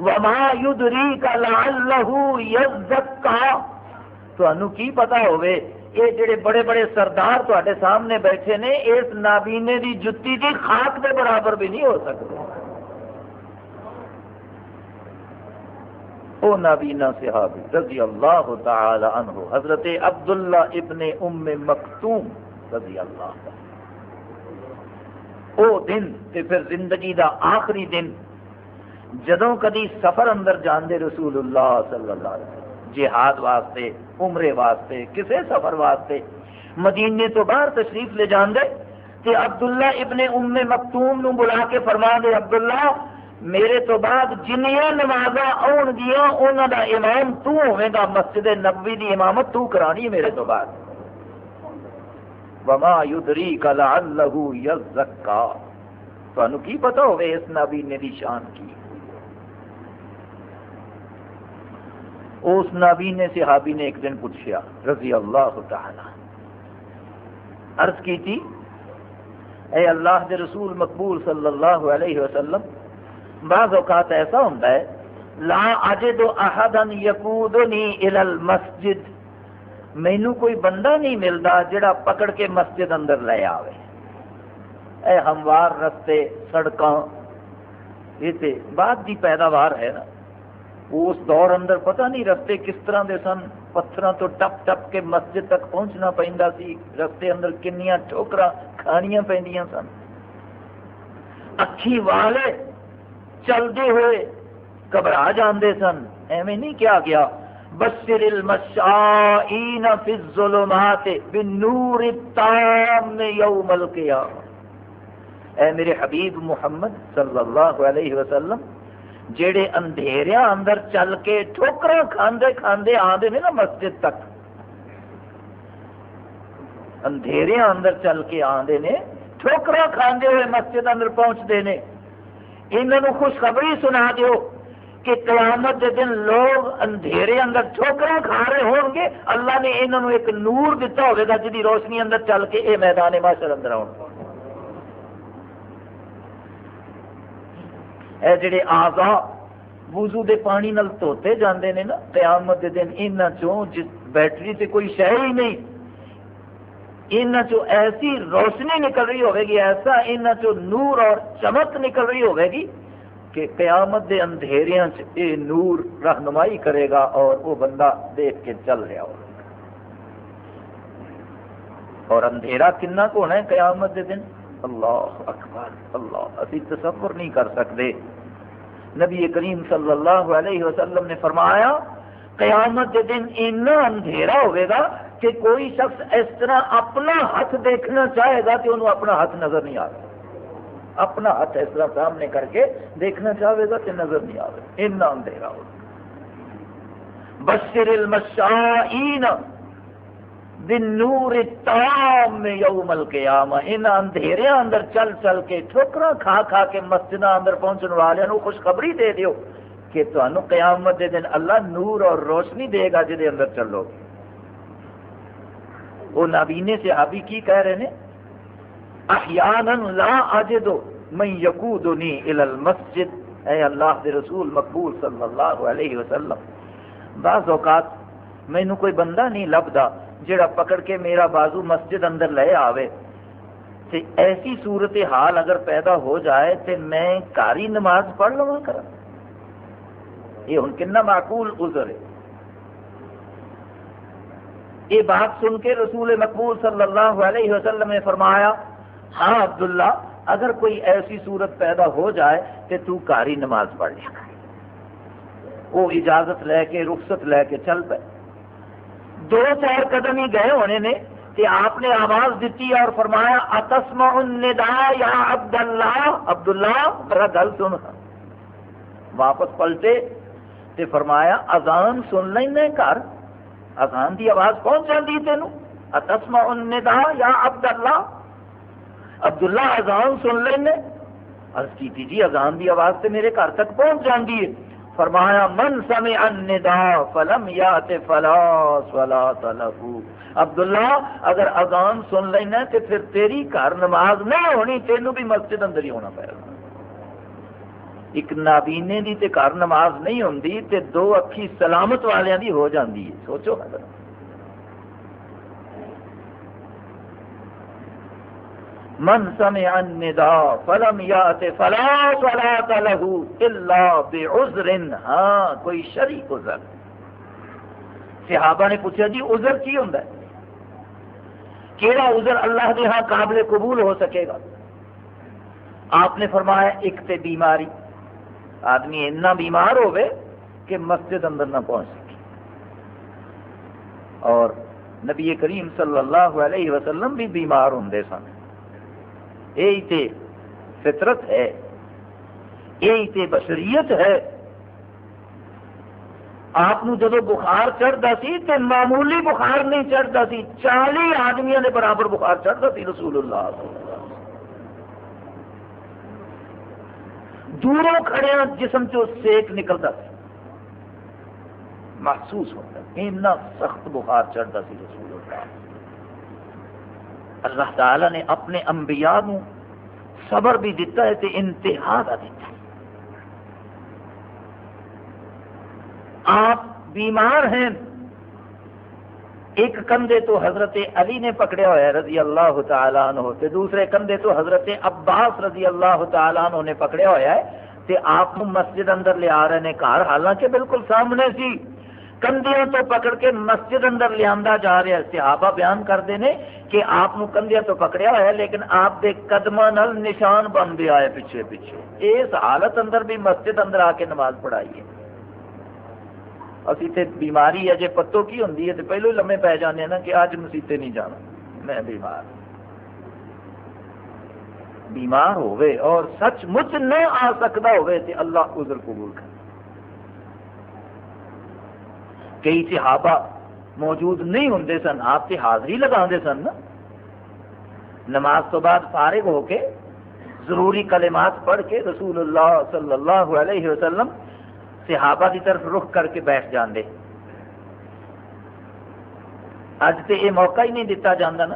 وما یدری کا لعلہ یزکا تو کی پتا ہوئے یہ جڑے بڑے بڑے سردار تے سامنے بیٹھے نے، اس نابینے دی جتی کی خاک دے برابر بھی نہیں ہو سکتے۔ او نابینا صحابی، رضی اللہ تعالی عنہ، حضرت عبداللہ ابن ام مکتوم، رضی اللہ تعالی۔ او دن، تے پھر زندگی دا آخری دن جدوں کدی سفر اندر جاندے رسول اللہ صلی اللہ علیہ وسلم، جہاد واسطے، عمرے واسطے، کسے سفر واسطے، مدینے تو باہر تشریف لے جان دے کہ عبداللہ ابن ام مکتوم نو بلا کے فرما دے، عبداللہ، میرے تو بعد جنیاں نماز آن گیا انہوں دا امام تو ہوئے گا، مسجد نبوی دی امامت تو کرانی ہے میرے تو بعد. وما یدری لعلہ یزکا تو کی پتہ ہوئے اس نبی نے دی شان کی؟ اس نابین صحابی نے ایک دن پوچھا، رضی اللہ تعالی، عرض کی تھی، اے اللہ دے رسول مقبول صلی اللہ علیہ وسلم، بعض اوقات ایسا ہوتا ہے، لا اجد احدا یقودنی الی المسجد مینو کوئی بندہ نہیں ملتا جڑا پکڑ کے مسجد اندر لے آوے۔ اے ہموار رستے، سڑکاں، یہ تے بعد دی پیداوار ہے نا۔ اس دور اندر پتہ نہیں رستے کس طرح دے سن پتھروں تو ٹپ ٹپ کے مسجد تک پہنچنا پہنتا سی۔ رستے اندر کنیاں ٹھوکر کھانیاں پہ سن۔ اکھی والے چلتے ہوئے گھبرا جاندے سن۔ ایویں نہیں کیا گیا۔ بشر المشائین فی الظلمات بالنور التام یوم القیامہ۔ اے میرے حبیب محمد صلی اللہ علیہ وسلم جڑے اندھیریا اندر چل کے ٹھوکر کھاندے کھاندے آدھے نے نا مسجد تک۔ اندھیریا اندر چل کے آدھے نے ٹھوکر کھاندے ہوئے مسجد اندر پہنچتے ہیں انہوں خوشخبری سنا دیو کہ قیامت کے دن لوگ اندھیرے اندر ٹھوکر کھا رہے ہون گے۔ اللہ نے انہوں ایک نور دتا ہوگا جی روشنی اندر چل کے یہ میدان معاشر اندر آؤ اے جڑے آزا وضو دے پانی نل دھوتے جاندے نے نا، قیامت دے دن ان چوں جس بیٹری سے کوئی شہ ہی نہیں ان چو ایسی روشنی نکل رہی ہوگی گی ایسا ان چو نور اور چمک نکل رہی ہوگی گی کہ قیامت دے اندھیریاں اے نور رہنمائی کرے گا اور وہ بندہ دیکھ کے چل رہا ہوگا۔ اور اندھیرا کنا کو ہونا ہے قیامت دے دن؟ اللہ اکبر، اللہ ابھی تصور نہیں کر سکتے۔ نبی کریم صلی اللہ علیہ وسلم نے فرمایا، قیامت کے دن اتنا اندھیرا ہوئے گا کہ کوئی شخص اس طرح اپنا ہاتھ دیکھنا چاہے گا کہ انہوں اپنا ہاتھ نظر نہیں آ اپنا ہاتھ اس طرح سامنے کر کے دیکھنا چاہے گا کہ نظر نہیں آ اتنا اندھیرا ہوگا۔ بشر المشائین نور تام میں یوم القیامہ، ان اندھیرے اندر چل چل کے ٹھوکرا کھا کھا کے مسجد اندر پہنچنے والوں خوشخبری دے دیو کہ تمہیں قیامت دے دن اللہ نور اور روشنی دے گا جہد اندر چلو گے۔ وہ نابینے سے آبی کی کہہ رہے ہیں؟ احیانا لا اجدو من یقودنی الى المسجد۔ اے اللہ دے رسول مقبول صلی اللہ علیہ وسلم، بعض اوقات مینو کوئی بندہ نہیں لبدا جڑا پکڑ کے میرا بازو مسجد اندر لے آوے۔ تے ایسی صورت حال اگر پیدا ہو جائے تے میں کاری نماز پڑھ لوا کر یہ ہوں کنا معقول عذر ہے۔ یہ بات سن کے رسول مقبول صلی اللہ علیہ وسلم نے فرمایا ہاں عبداللہ، اگر کوئی ایسی صورت پیدا ہو جائے تو تو کاری نماز پڑھ لیا وہ اجازت لے کے، رخصت لے کے چل پے۔ دو چار قدم ہی گئے ہونے نے کہ آپ نے آواز دیتی اور فرمایا اتسم الندا یا عبد اللہ عبد اللہ میرا گل سن۔ واپس پلٹے تے فرمایا، اذان سن لینا گھر۔ اذان دی آواز پہنچ جاتی تین اتسم الندا یا عبد اللہ عبد اللہ اذان سن لینا عرض کی جی اذان دی آواز تے میرے گھر تک پہنچ جاتی ہے۔ فرمایا، من سمع النداء فلم یات فلا صلاۃ له عبداللہ، اگر اذان سن لینا تے پھر تیری گھر نماز نہیں ہونی، تینوں بھی مسجد اندر ہی ہونا پڑے گا۔ ایک نابینے دی تے گھر نماز نہیں ہوندی تے دو اکھی سلامت والیاں دی ہو جاندی ہے۔ سوچو حضرت من سمع النداء فلم یات فلا صلاة له الا بعذر. ہاں کوئی شرعی عذر. صحابہ نے پوچھا جی عذر کی ہوندا ہے؟ کیڑا عذر اللہ دے ہاں قابل قبول ہو سکے گا؟ آپ نے فرمایا، ایک تے بیماری۔ آدمی اتنا بیمار ہوئے کہ مسجد اندر نہ پہنچ سکے۔ اور نبی کریم صلی اللہ علیہ وسلم بھی بیمار ہوں سن۔ یہی تے فطرت ہے یہی تے بشریت ہے۔ آپ جب بخار چڑھتا سی تو معمولی بخار نہیں چڑھتا سی چالی آدمیوں نے برابر بخار چڑھتا سی رسول اللہ دوروں کھڑے جسم چو سیک نکلتا سی۔ محسوس ہوتا اتنا سخت بخار چڑھتا سی رسول اللہ۔ اللہ تعالی نے اپنے انبیاء نو صبر بھی دیتا ہے تے انتہا کا دیتا ہے۔ آپ بیمار ہیں۔ ایک کندھے تو حضرت علی نے پکڑیا ہوا ہے رضی اللہ تعالیٰ عنہ تے دوسرے کندھے تو حضرت عباس رضی اللہ تعالیٰ عنہ نے پکڑیا ہوا ہے تے آپ مسجد اندر لے آ رہے ہیں گھر حالانکہ بالکل سامنے سی۔ کندیاں تو پکڑ کے مسجد اندر لیا جا رہا ہے صحابہ بیان کرتے ہیں کہ آپ کندیاں تو پکڑیا ہوا ہے، لیکن آپ کے قدم نشان بنتے آئے پیچھے پیچھے۔ اس حالت اندر بھی مسجد اندر آ کے نماز پڑھائی ہے۔ اسی تے بیماری ہے جی پتو کی ہوں تو پہلو لمے پی جانے نا کہ اج مسیطے نہیں جانا۔ میں بیمار۔ بیمار ہوئے اور سچ مچ نہ آ سکتا ہوئے تو اللہ عذر قبول کر کئی صحابہ موجود نہیں ہوں سن، آپ سے حاضری لگا سن نا۔ نماز تو بعد فارغ ہو کے ضروری کلمات پڑھ کے رسول اللہ صلی اللہ علیہ وسلم صحابہ کی طرف رخ کر کے بیٹھ جاندے۔ اج تو یہ موقع ہی نہیں دتا جانا نا۔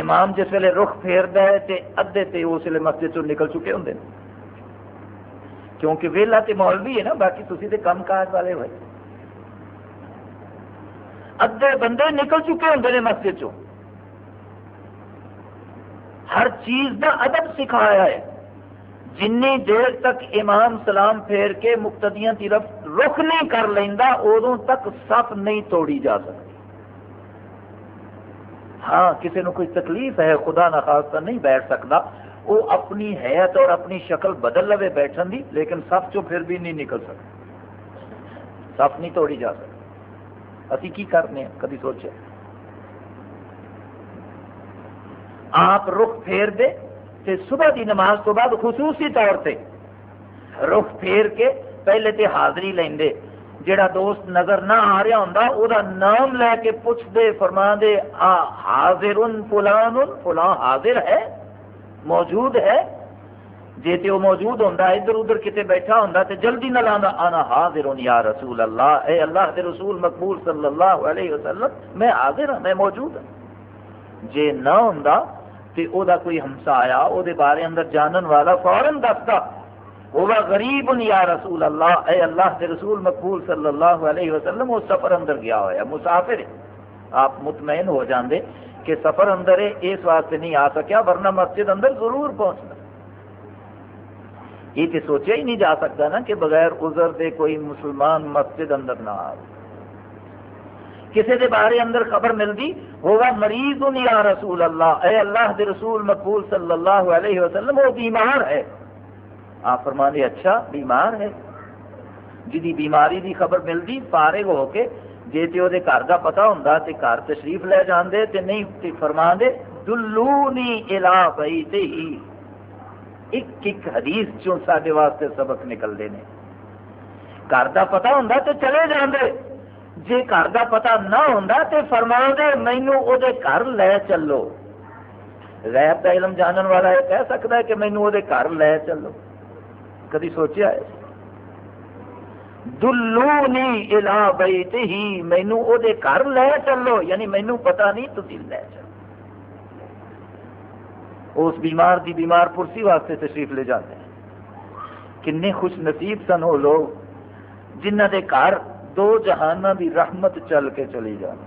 امام جس ویلے رخ پھیرتا ہے تے ادھے تے اس ویلے مسجد چ نکل چکے ہوں کیونکہ ویلا تے مولوی ہے نا، باقی تھی تے کم کاج والے ہوئے۔ ادھے بندے نکل چکے ہوں نے مسجد چ ہر چیز کا ادب سکھایا ہے جن دیر تک امام سلام پھیر کے مقتدیاں طرف رخ نہیں کر لینا ادو تک سپ نہیں توڑی جا سکتی ہاں کسی نے کوئی تکلیف ہے خدا نخواستہ نہیں بیٹھ سکتا وہ اپنی حیت اور اپنی شکل بدل لے بیٹھن دی لیکن سب چو پھر بھی نہیں نکل سکتا سف نہیں توڑی جا سکتی ابھی کی کرنے ہیں کبھی سوچے۔ آپ رخ پھیر دے تے صبح دی نماز تو بعد خصوصی طور سے رخ پھیر کے پہلے تے حاضری لیں دے۔ جڑا دوست نظر نہ آ رہا ہوں وہ نام لے کے پوچھ دے، فرما دے حاضر فلان، فلاں حاضر ہے، موجود ہے۔ جی تے وہ موجود ہوں ادھر ادھر کتے بیٹھا ہوں تو جلدی نہ لانا آنا حاضر یا رسول اللہ، اے اللہ کے رسول مقبول صلی اللہ علیہ وسلم، میں حاضر ہوں میں موجود ہوں جی نہ ہوں تو او دا کوئی ہمسا آیا وہ بارے اندر جانن والا فوراً دستا وہ غریب یا رسول اللہ، اے اللہ کے رسول مقبول صلی اللہ علیہ وسلم وہ سفر اندر گیا ہوا مسافر آپ مطمئن ہو جاندے کہ سفر اندر ہے، اس واسطے نہیں آ سکیا، ورنہ مسجد اندر ضرور پہنچنا۔ یہ تو سوچا ہی نہیں جا سکتا نا کہ بغیر عذر دے کوئی مسلمان مسجد اندر نہ آ کسی دے بارے اندر خبر ملتی ہوگا مریض یا رسول اللہ؟ اے اللہ دے رسول مقبول صلی اللہ علیہ وسلم، وہ بیمار ہے۔ آپ فرمانے اچھا بیمار ہے۔ جی بیماری دی خبر ملتی فارغ ہو کے جی تو وہ گھر کا پتا ہوں تو گھر تشریف لے جاندے تے نہیں فرما دے دلونی الا پئی ہی ایک ایک حدیث چوں سارے واسطے سبق نکلتے ہیں گھر کا پتا ہوں تو چلے جاندے۔ جی گھر کا پتا نہ ہوں تو فرما دے مینو وہ گھر لے چلو۔ غیب کا علم جانن والا یہ کہہ سکتا ہے کہ مینو وہ گھر لے چلو۔ کدی سوچیا ہے؟ دلونی الا بیت ہی مینو گھر لے چلو یعنی مینو پتا نہیں تو دل لے چلو۔ اس بیمار دی بیمار پرسی واسطے تشریف لے جاتے ہیں۔ کنے خوش نصیب سن وہ لوگ جنہ دے گھر دو جہانہ دی رحمت چل کے چلی جانے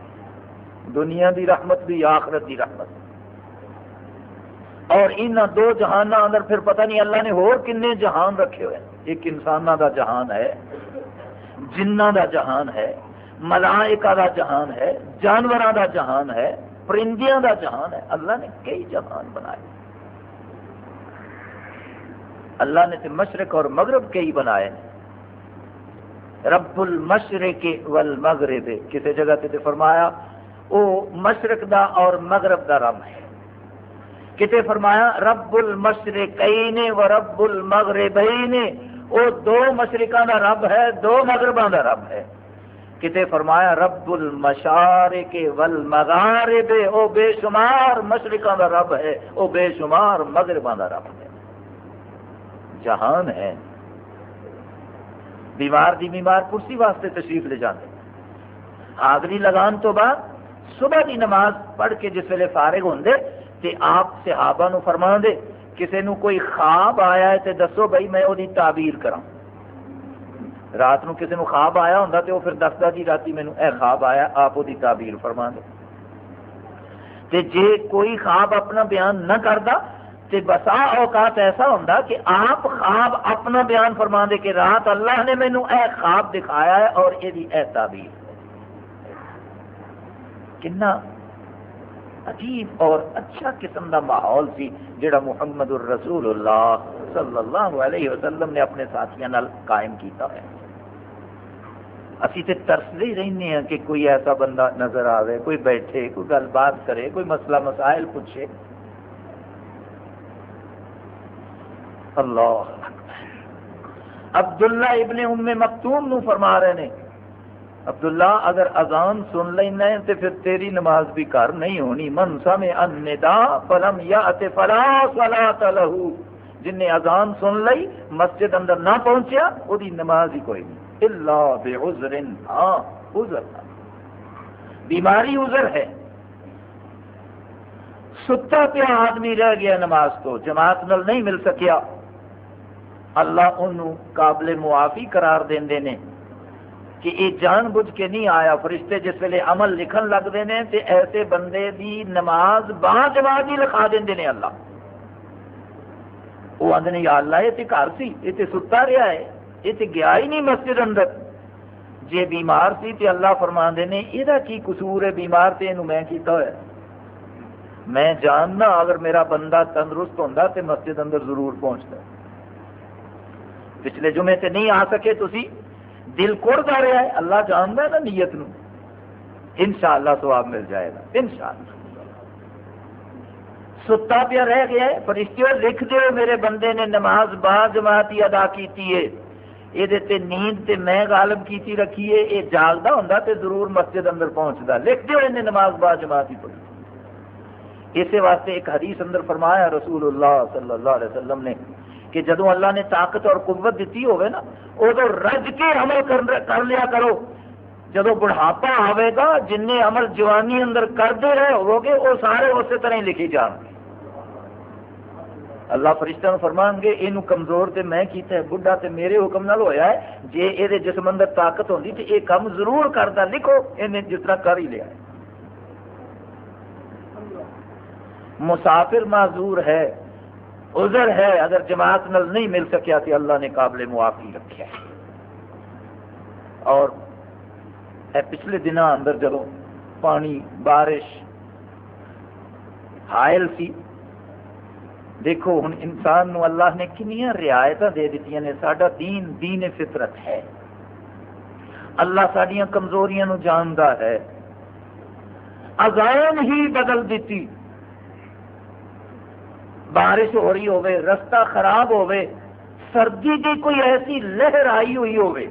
دنیا دی رحمت بھی آخرت دی رحمت۔ اور ان دو جہان اندر پھر پتہ نہیں اللہ نے اور کنے جہان رکھے ہوئے ایک انسان دا جہان ہے جنہ دا جہان ہے، ملائکہ دا جہان ہے، جانوراں دا جہان ہے، پرندیاں دا جہان ہے۔ اللہ نے کئی جہان بنائے۔ اللہ نے تو مشرق اور مغرب کئی بنائے۔ رب المشرق والمغرب، کسی جگہ تے فرمایا وہ مشرق دا اور مغرب دا رب ہے۔ کتے فرمایا، رب المشرقین و رب المغربین وہ دو مشرقوں کا رب ہے، دو مغربوں کا رب ہے۔ کتے فرمایا، رب المشارق والمغارب، او بے شمار مشرقوں کا رب ہے وہ بے شمار مغربوں کا رب ہے۔ جہان ہے۔ بیمار دی بیمار کرسی واسطے تشریف لے جاتے حاضری لگان تو بعد صبح کی نماز پڑھ کے جس ویلے فارغ ہوں تے آپ صحابہ نو فرما دے کسی نو کوئی خواب آیا ہے تے دسو بھائی میں وہ تعبیر کرا رات نو کسی نو خواب آیا ہوں تو وہ پھر دستا جی رات مینو اے خواب آیا، آپ وہ تعبیر فرما دے۔ تے جے کوئی خواب اپنا بیان نہ کرتا تے بسا اوقات ایسا ہوں کہ آپ خواب اپنا بیان فرما دے کہ رات اللہ نے مینو اے خواب دکھایا ہے اور یہ اے تعبیر۔ کنا عجیب اور اچھا قسم کا ماحول سی جڑا محمد الرسول اللہ صلی اللہ علیہ وسلم نے اپنے ساتھیوں قائم کیتا ہے۔ اسی تے ترستے ہی رہنے ہیں کہ کوئی ایسا بندہ نظر آئے کوئی بیٹھے، کوئی گل بات کرے، کوئی مسئلہ مسائل پوچھے۔ اللہ عبداللہ ابن ام مکتوم نو فرما رہے نے، عبداللہ اگر اذان سن لینا ہے تو پھر تیری نماز بھی گھر نہیں ہونی۔ من سمے الندا فلم یا فلا صلاۃ لہو جن نے اذان سن لی، مسجد اندر نہ پہنچیا وہ نماز ہی کوئی نہیں۔ اللہ بے ہاں عذر۔ بیماری عذر ہے۔ ستا پیا آدمی رہ گیا نماز تو، جماعت نل نہیں مل سکیا۔ اللہ انہوں قابل معافی قرار دے نے کہ یہ جان بوجھ کے نہیں آیا فرشتے جس ویلے عمل لکھن لگتے ہیں تو ایسے بندے دی نماز باں جماعت ہی لکھا دیں اللہ۔ وہ آدھے یا اللہ، یہ تو گھر سی، یہ تو ستا رہا ہے، یہ تو گیا ہی نہیں مسجد اندر۔ جی بیمار سی تو اللہ فرما نے یہ کی قصور ہے بیمار تو یہ میں کیتا ہوا میں جاننا، اگر میرا بندہ تندرست ہوتا تو مسجد اندر ضرور پہنچتا۔ پچھلے جمعے سے نہیں آ سکے تھی دل کوڑتا رہا ہے۔ اللہ جانتا ہے نا نیت نو۔ ان شاء اللہ سواب مل جائے گا۔ ان شاء اللہ ستا پیا رہ گیا ہے۔ فرشتے لکھ دو میرے بندے نے نماز با جماعتی ادا کی ہے۔ یہ نیند تے میں غالب کیتی رکھی ہے۔ یہ جاگتا ہوں تے ضرور مسجد اندر پہنچتا لکھ دو انہیں نماز با جماعتی پڑھی۔ اسی واسطے ایک حدیث اندر فرمایا رسول اللہ صلی اللہ علیہ وسلم نے کہ جدو اللہ نے طاقت اور قوت دیتی ہوئے نا ادو رج کے عمل کر لیا کرو۔ جدو بڑھاپا آئے گا، جن عمل جوانی اندر کرتے رہے ہو گے، وہ سارے اسی طرح ہی لکھی جان گے۔ اللہ فرشتہ فرمان گے یہ کمزور تے میں کیتا ہے بڑھا تے میرے حکم نال ہویا ہے، جے یہ جسم اندر طاقت ہوتی تو یہ کم ضرور کرتا لکھو انہیں جس طرح کر ہی لیا ہے۔ مسافر معذور ہے۔ عذر ہے، اگر جماعت نل نہیں مل سکیا تو اللہ نے قابل معافی رکھا ہے۔ اور اے پچھلے دن اندر جب پانی، بارش حائل سی، دیکھو ہوں انسان نو اللہ نے کنیا رعایت دے دیتی نے سڈا دین دین فطرت ہے۔ اللہ سڈیا کمزوریاں نو جانتا ہے۔ ازائن ہی بدل دیتی بارش ہو رہی ہوئے، رستہ خراب ہوئے، سردی کی کوئی ایسی لہر آئی ہوئی ہوئے۔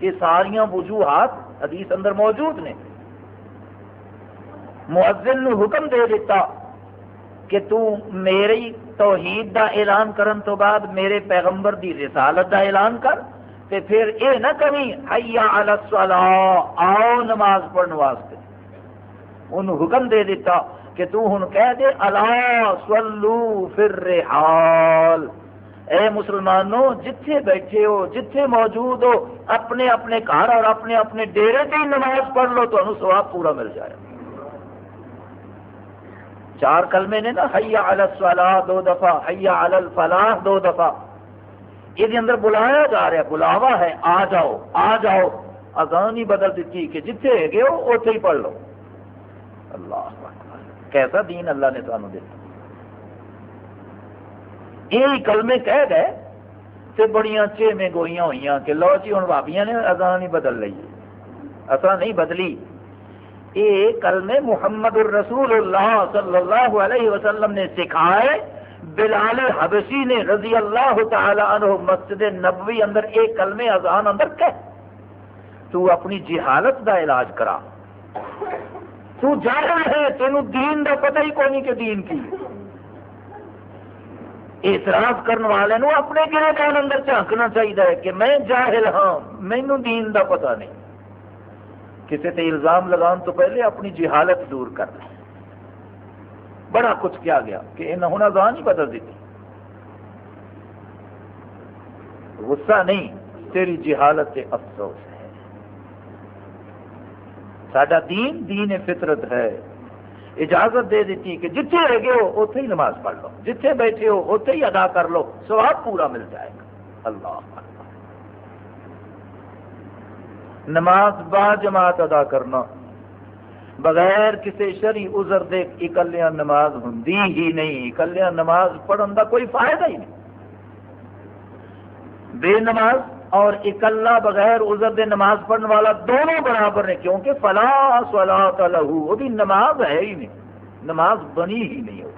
یہ ساریا وجوہات حدیث اندر موجود نے۔ مؤذن نو حکم دے دیتا کہ تو میری توحید دا اعلان کرن تو بعد میرے پیغمبر دی رسالت دا اعلان کر تے پھر اے نہ کمی حیا علی الصلاۃ آؤ نماز پڑھنے واسطے۔ انہوں حکم دے دیتا کہ تو ہن کہہ دے اللہ سلو فر رحال اے مسلمانوں، جتھے بیٹھے ہو، جتھے موجود ہو، اپنے اپنے گھر اور اپنے اپنے ڈیرے سے ہی نماز پڑھ لو، تو سواب پورا مل جائے چار کلمے نے نا، حیا علی الصلاح دو دفعہ، حیا الفلاح دو دفعہ. یہ اندر بلایا جا رہا ہے، بلاوا ہے، آ جاؤ آ جاؤ۔ اذان ہی بدل دیتی کہ جتھے ہے گے ہو، اوتھے ہی پڑھ لو۔ کیسا دین اللہ نے سانو دیتا یہ کلمے کہہ گئے تو بڑی چیمیں گوئیاں ہوئی کہ لو جی ہوں بابیاں نے اذان نہیں بدل لی اصل نہیں بدلی۔ یہ کلمے محمد الرسول اللہ صلی اللہ علیہ وسلم نے سکھائے۔ بلال حبشی نے رضی اللہ تعالی عنہ مسجد نبوی اندر ایک کلمے اذان اندر کہہ۔ تو اپنی جہالت دا علاج کرا۔ تو جاہل ہے، تینوں دین دا پتہ ہی کونی کہ دین کی؟ اعتراض کرنے والے نو اپنے گرے کان اندر جھانکنا چاہیے کہ میں جاہل ہاں مینو دین دا پتہ نہیں۔ کسی تے الزام لگان تو پہلے اپنی جہالت دور کر۔ لیں بڑا کچھ کیا گیا کہ انہیں ہوں اذان ہی بدل دیتی۔ غصہ نہیں، تیری جہالت سے افسوس سڈا دین دین فطرت ہے۔ اجازت دے دیتی کہ جتنے رہ گئے ہو اتے ہی نماز پڑھ لو۔ جتنے بیٹھے ہو اتے ہی ادا کر لو۔ سواب پورا مل جائے گا۔ اللہ نماز با جماعت ادا کرنا۔ بغیر کسی شری ازر دے اکلیاں نماز ہوں ہی نہیں۔ اکلیاں نماز پڑھن کا کوئی فائدہ ہی نہیں۔ بے نماز اور اکلا بغیر عذر دے نماز پڑھنے والا دونوں برابر نے کیونکہ فلاں سلا لہو، وہ نماز ہے ہی نہیں، نماز بنی ہی نہیں ہو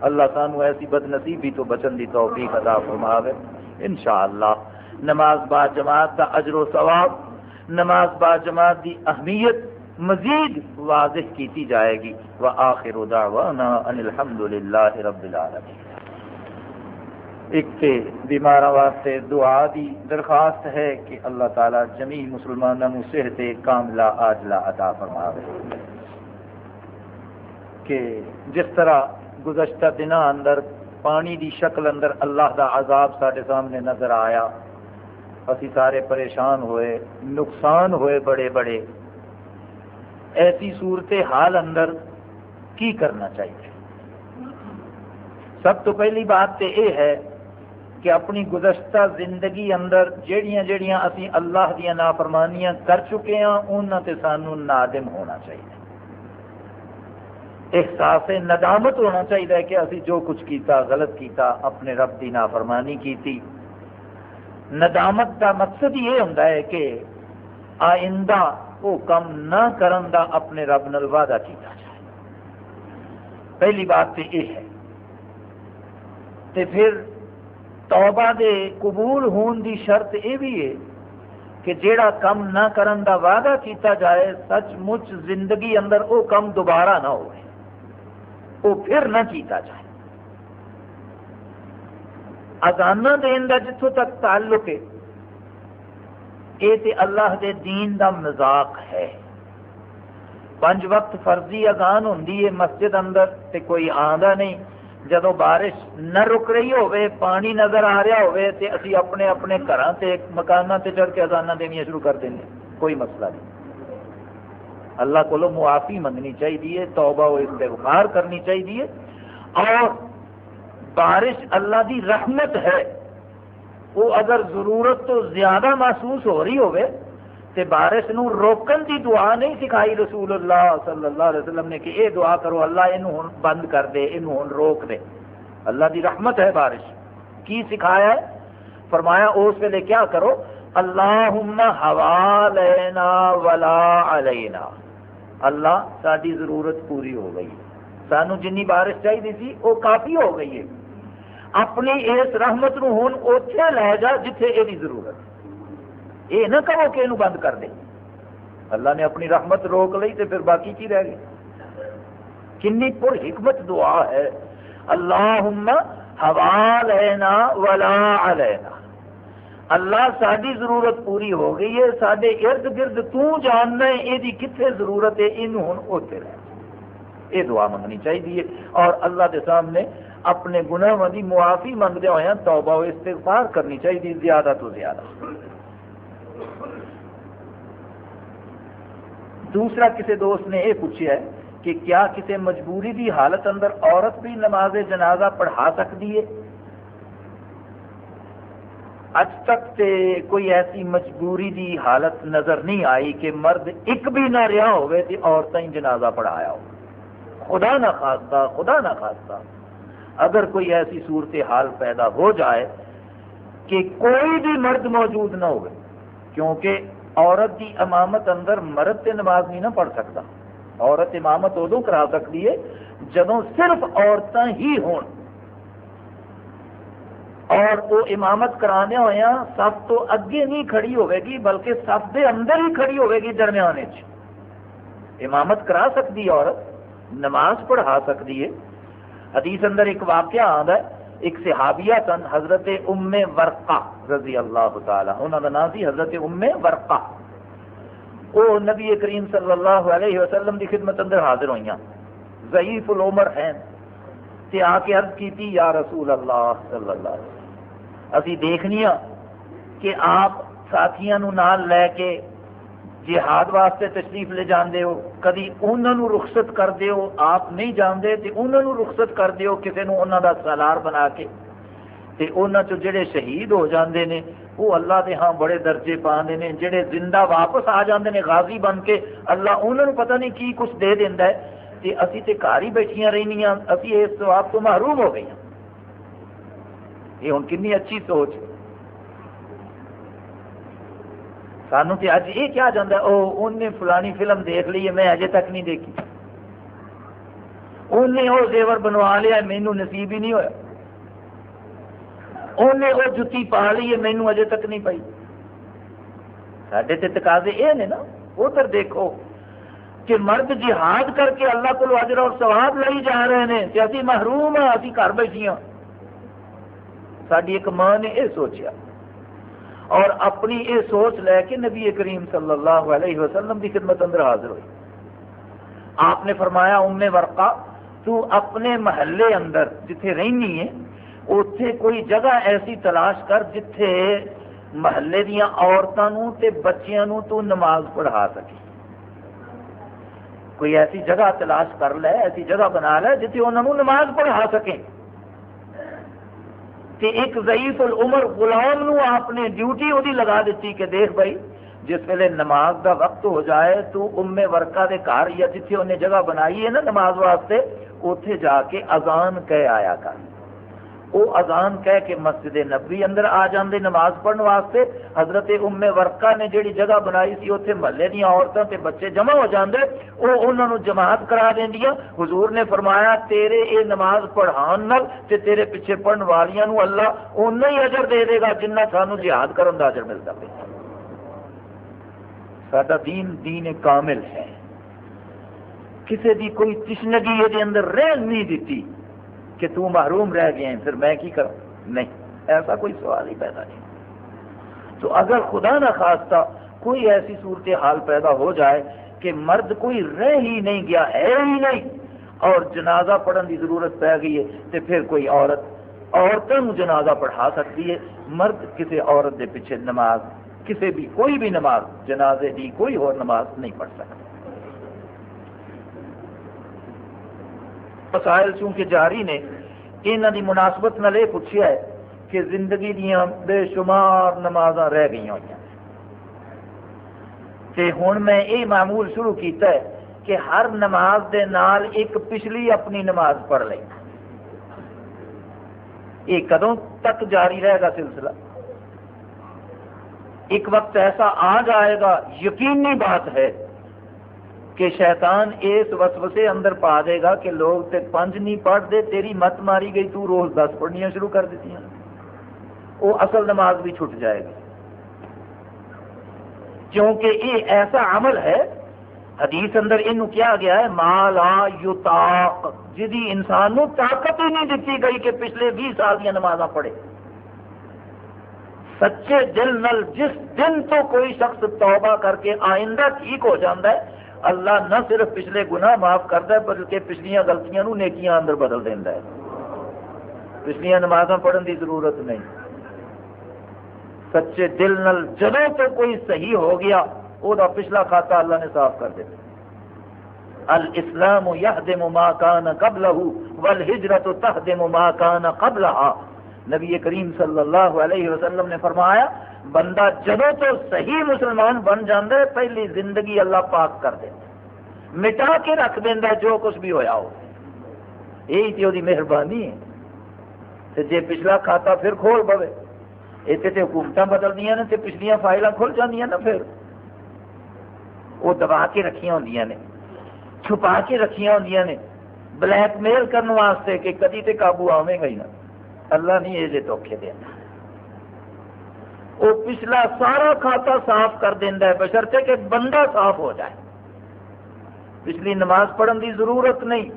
اللہ سانو ایسی بد نصیبی تو بچن دی توفیق ادا فرماوے۔ انشاءاللہ، نماز با جماعت کا اجر و ثواب، نماز با جماعت دی اہمیت مزید واضح کیتی جائے گی۔ وآخر دعوانا ان الحمدللہ رب العالمین۔ ایک تے بیمارا واسطے دعا دی درخواست ہے کہ اللہ تعالی جمی مسلمانوں صحت کاملہ آجلا عطا فرماوے۔ کہ جس طرح گزشتہ دنوں اندر پانی دی شکل اندر اللہ دا عذاب سارے سامنے نظر آیا، اسی سارے پریشان ہوئے، نقصان ہوئے بڑے بڑے۔ ایسی صورت حال اندر کی کرنا چاہیے؟ سب تو پہلی بات تو یہ ہے کہ اپنی گزشتہ زندگی اندر جہیا جہیا اسی اللہ دیا نافرمانیاں کر چکے ہیں انہوں تے سانو نادم ہونا چاہیے۔ احساس ندامت ہونا چاہیے کہ اسی جو کچھ کیتا، غلط کیتا، اپنے رب کی نافرمانی کی ندامت کا مقصد یہ ہوتا ہے کہ آئندہ وہ کم نہ کرن دا اپنے رب نل وعدہ کیتا جائے۔ پہلی بات تو یہ ہے۔ تے پھر توبہ دے قبول ہون دی شرط یہ بھی ہے کہ جیڑا کم نہ کرن دا وعدہ کیتا جائے، سچ مچ زندگی اندر وہ کم دوبارہ نہ ہوئے۔ وہ پھر نہ کیتا جائے۔ ازانہ دین دا جتوں تک تعلق ہے یہ تے اللہ دے دین دا مذاق ہے۔ پنج وقت فرضی اذان ہوں مسجد اندر تے کوئی آندا نہیں جدو بارش نہ رک رہی ہوئے پانی نظر آ رہا ہوئے تے اسی اپنے اپنے گھر سے مکانہ تے چڑھ کے ازانہ دنیا شروع کر دیں کوئی مسئلہ نہیں۔ اللہ کو معافی منگنی چاہیے توبہ و استغفار کرنی چاہیے اور بارش اللہ دی رحمت ہے، وہ اگر ضرورت تو زیادہ محسوس ہو رہی ہوئے تے بارش نو روکن دی دعا نہیں سکھائی رسول اللہ صلی اللہ علیہ وسلم نے کہ اے دعا کرو، اللہ یہ بند کر دے یہ روک دے۔ اللہ دی رحمت ہے بارش۔ کی سکھایا ہے؟ فرمایا، اس ویلے کیا کرو؟ اللہ ہوا لینا ولا علینا۔ اللہ ساری ضرورت پوری ہو گئی سانو جنی بارش چاہیے تھی وہ کافی ہو گئی ہے۔ اپنی اس رحمت نو ہوں اتے لے جا جتھے یہ ضرورت۔ یہ نہ کہو کہ یہ بند کر دے۔ اللہ نے اپنی رحمت روک لی تو پھر باقی کی رہ گئی۔ کنی پر حکمت دعا ہے۔ اللہ ہوا لینا ولا علینا۔ اللہ ساری ضرورت پوری ہو گئی ہے سارے ارد گرد تاننا ہے یہ کتنے ضرورت ہے یہ ہوں اتنے رہ۔ یہ دعا منگنی چاہیے اور اللہ کے سامنے اپنے گناہ کی معافی منگدہ ہوا ہاں، توبہ و استغفار کرنی چاہیے زیادہ تو زیادہ۔ دوسرا کسی دوست نے یہ پوچھا ہے کہ کیا کسی مجبوری دی حالت اندر عورت بھی نماز جنازہ پڑھا سکتی ہے؟ اج تک تے کوئی ایسی مجبوری دی حالت نظر نہیں آئی کہ مرد ایک بھی نہ رہا ہوئے تو عورتیں ہی جنازہ پڑھایا ہو۔ خدا نہ خاصتا، خدا نہ خاصتا۔ اگر کوئی ایسی صورت حال پیدا ہو جائے کہ کوئی بھی مرد موجود نہ ہو کیونکہ عورت کی امامت اندر مرد تے نماز نہیں نہ پڑھ سکتا۔ عورت امامت ادو کرا سکتی ہے جدو صرف عورتیں ہی ہون۔ اور وہ امامت کرانے ہوا سب تو اگے نہیں کھڑی ہوئے گی، بلکہ سب دے اندر ہی کھڑی ہوئے گی درمیان امامت کرا سکتی عورت، نماز پڑھا سکتی ہے۔ حدیث اندر ایک واقعہ آتا ہے ایک صحابیہ سن، حضرت ام ورقا رضی اللہ تعالی انہوں کا نام سی حضرت ام ورقا وہ نبی کریم صلی اللہ علیہ وسلم کی خدمت اندر حاضر ہوئی ضعیف العمر ہیں۔ تے آ کے عرض کی یا رسول اللہ صلی اللہ علیہ وسلم، اسی دیکھنی ہاں کہ آپ ساتھیاں نو نال لے کے جہاد واسطے تشریف لے جاندے ہو، کدی انہوں رخصت کر ہو، آپ نہیں جانتے تو انہوں رخصت کر ہو کسی انہوں دا سالار بنا کے۔ تے انہوں چ جڑے شہید ہو جاندے نے، وہ اللہ دے ہاں بڑے درجے پاندے نے، جڑے زندہ واپس آ جاندے نے غازی بن کے، اللہ انہوں پتہ نہیں کی کچھ دے دینا ہے۔ تے اسی تے گھر ہی بیٹھیاں رہنیاں، اسی اس سواب تو محروم ہو گئی یہ ہوں کنی اچھی سوچ سانو تو اج یہ کیا جاتا ہے؟ او انہیں فلانی فلم دیکھ لی ہے، میں اجے تک نہیں دیکھی۔ انہیں وہ زیور بنوا لیا مینو نصیب ہی نہیں ہوا انہیں وہ جتی پا لی ہے مینو اجے تک نہیں پائی۔ سڈے تے تقاضے یہ نے نا ادھر دیکھو کہ مرد جہاد کر کے اللہ کو اجر اور سواد لائی جا رہے ہیں، کہ ابھی محروم ہاں ابھی گھر بیٹھی ہاں ساری ایک ماں نے یہ سوچا اور اپنی یہ سوچ لے کے نبی کریم صلی اللہ علیہ وسلم کی خدمت اندر حاضر ہوئی۔ آپ نے فرمایا، ام ورقا تو اپنے محلے اندر جتھے رہنی ہے اتے کوئی جگہ ایسی تلاش کر جتھے محلے دیا عورتوں تے بچیاں نو تو نماز پڑھا سکی کوئی ایسی جگہ تلاش کر لے، ایسی جگہ بنا لے جتھے انہوں نماز پڑھا سکیں۔ کہ ایک ضعیف العمر غلام نو آپ نے ڈیوٹی وہی لگا دیتی کہ دیکھ بھائی، جس ویلے نماز دا وقت ہو جائے، تو ام ورکا دے گھر یا جتھے انہیں جگہ بنائی ہے نا نماز واسطے اتے جا کے اذان کہہ آیا کر۔ وہ اذان کہہ کے مسجد نبی اندر آ جاندے نماز پڑھنے واسطے، حضرت ام ورکا نے جیڑی جگہ بنائی سی اتنے محلے دیا عورتوں تے بچے جمع ہو جاندے وہ انہوں نے جماعت کرا دیا حضور نے فرمایا، تیرے اے نماز پڑھان نال تے تیرے پیچھے پڑھن والیاں نو اللہ اُنہ ہی اجر دے دے گا جنہ سانو جہاد کرن دا اجر ملتا پہ سادہ دین دین کامل ہے۔ کسی دی کوئی تشنگی یہ اندر رہن نہیں دیتی۔ کہ تو محروم رہ گئے ہیں، پھر میں کی کروں؟ نہیں، ایسا کوئی سوال ہی پیدا نہیں۔ تو اگر خدا نہ خواستہ کوئی ایسی صورت حال پیدا ہو جائے کہ مرد کوئی رہ ہی نہیں گیا، ہے ہی نہیں، اور جنازہ پڑھن کی ضرورت پی گئی ہے تو پھر کوئی عورت عورتوں جنازہ پڑھا سکتی ہے۔ مرد کسی عورت کے پیچھے نماز کسی بھی کوئی بھی نماز، جنازے کی کوئی اور نماز نہیں پڑھ سکتی مسائل چونکہ جاری نے یہاں کی مناسبت نال یہ پوچھا ہے کہ زندگی دیا بے شمار نماز رہ گئی ہوئی تے ہوں میں یہ معمول شروع کیتا ہے کہ ہر نماز دے نال ایک پچھلی اپنی نماز پڑھ لیں۔ یہ کدوں تک جاری رہے گا سلسلہ؟ ایک وقت ایسا آ جائے گا، یقینی بات ہے کہ شیطان اس وسوسے اندر پا دے گا کہ لوگ تے پنج نہیں پڑھ دے تیری مت ماری گئی، تو روز دس پڑھنیاں شروع کر دیتی وہ اصل نماز بھی چھٹ جائے گی۔ کیونکہ یہ ایسا عمل ہے، حدیث اندر یہ کیا گیا ہے مالا یوتاق جدی انسان نو طاقت ہی نہیں دیتی گئی کہ پچھلے بھی سال دیا نماز پڑھے۔ سچے دل نل جس دن تو کوئی شخص توبہ کر کے آئندہ ٹھیک ہو جاتا ہے اللہ نہ صرف پچھلے گناہ معاف کرتا ہے، بلکہ پچھلیاں غلطیاں نو نیکیاں اندر بدل دینا ہے۔ پچھلیاں نماز پڑھن دی ضرورت نہیں۔ سچے دل نل جدوں تو کوئی صحیح ہو گیا وہ پچھلا کھاتا اللہ نے صاف کر دیا الاسلام يهدم ما كان قبله والهجرة تهدم ما كان قبلها نبی کریم صلی اللہ علیہ وسلم نے فرمایا، بندہ جدو تو صحیح مسلمان بن جانا ہے، پہلی زندگی اللہ پاک کر دے۔ مٹا کے رکھ دینا جو کچھ بھی ہویا ہو۔ یہی تو وہ مہربانی ہے۔ جی پچھلا کھاتا پھر کھول پوے۔ اتنے تو حکومت بدل دیا نے تو پچھلیا فائل کھل جاتی نا پھر۔ وہ دبا کے رکھیا ہوں نے۔ چھپا کے رکھیا ہوں نے۔ بلیک میل کرنے واسطے کہ کدی تے قابو آئے گا ہی نا اللہ نہیں یہ دھوکھے دینا وہ پچھلا سارا کھاتا صاف کر دینا ہے بشرتے کہ بندہ صاف ہو جائے۔ پچھلی نماز پڑھن دی ضرورت نہیں۔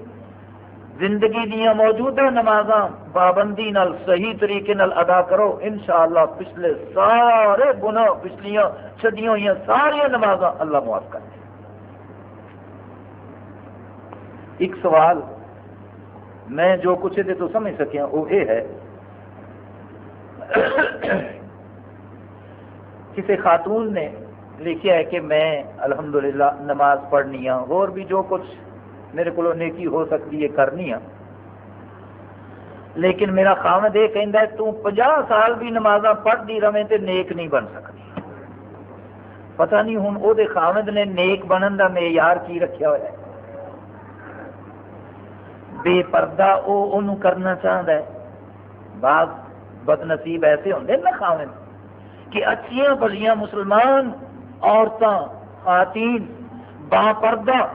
زندگی دیا موجودہ نماز پابندی نال صحیح طریقے نال ادا کرو۔ انشاءاللہ پچھلے سارے گناہ، پچھلیاں چھڈیاں ہوئی ساریا نماز اللہ معاف کر دے۔ ایک سوال میں جو کچھ تو سمجھ سکیا وہ یہ ہے۔ کسی خاتون نے لکھا ہے کہ میں الحمدللہ نماز پڑھنی ہوں اور بھی جو کچھ میرے کو نیکی ہو سکتی ہے، کرنی ہوں لیکن میرا خامد یہ کہہ تو پناہ سال بھی نماز پڑھتی رہے تو نیک نہیں بن سکتی۔ پتہ نہیں ہوں وہ خامد نے نیک بنن کا معیار کی رکھا ہوا ہے۔ بے پردہ وہ ان کرنا چاہتا ہے۔ بعض بد نصیب ایسے ہوں نا خامد کہ اچھیاں بلیاں مسلمان عورتیں خواتین با پردہ۔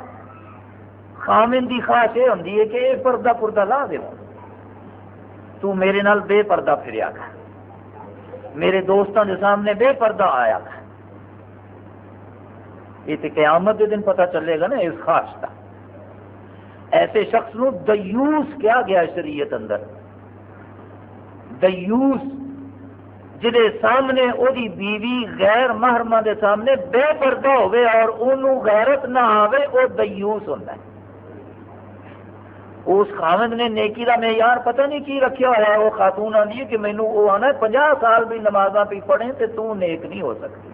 خامن کی خواہش یہ ہوں کہ یہ پردہ پردہ لا دے۔ تو میرے نال بے پردہ پھریا کر۔ میرے دوستوں کے سامنے بے پردہ آیا کر۔ یہ تو قیامت کے دن پتہ چلے گا نا اس خاص کا ایسے شخص نو دیوس کیا گیا شریعت اندر۔ دیوس جہے سامنے وہی بیوی غیر محرمہ دے سامنے بے پردہ ہوئے اور انہوں غیرت نہ آوے وہ دیوس ہوتا ہے۔ اس خامد نے نیکی کا معیار پتہ نہیں کی رکھا ہوا وہ خاتون آدھی ہے کہ مینو وہ آنا پنجا سال بھی نماز پی پڑھے تو تو نیک نہیں ہو سکتی۔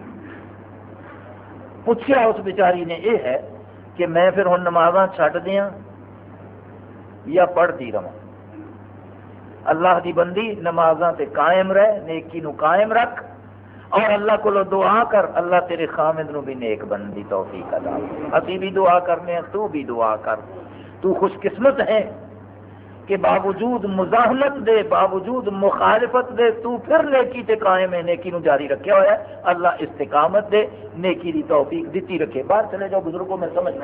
پوچھا اس بیچاری نے یہ ہے کہ میں پھر ہوں نماز چھڈ دیا یا پڑھتی رہا اللہ دی بندی نماز قائم رہ، نیکی نو قائم رکھ۔ اور اللہ کو دعا کر، اللہ تیرے خامد نو بھی نیک بندی توفیق ادا ابھی بھی دعا کرنے ہیں، تو بھی دعا کر۔ تو خوش قسمت ہے کہ باوجود مزاحمت دے، باوجود مخالفت دے، تو پھر نیکی تے قائم ہے نیکی نو جاری رکھیا ہوا ہے۔ اللہ استقامت دے، نیکی دی توفیق دیتی رکھے۔ باہر چلے جاؤ، بزرگوں میں سمجھ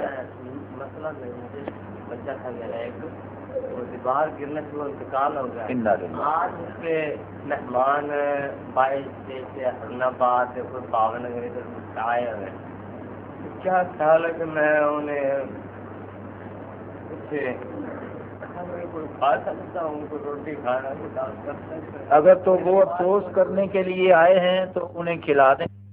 باہر گرنے سے وہ انتقال ہو گیا۔ آج اس کے مہمان بائیس سے حسنآباد کوئی باون نگر آئے ہوئے۔ کیا خیال ہے کہ میں انہیں اگر تو وہ افسوس کرنے کے لیے آئے ہیں تو انہیں کھلا دیں۔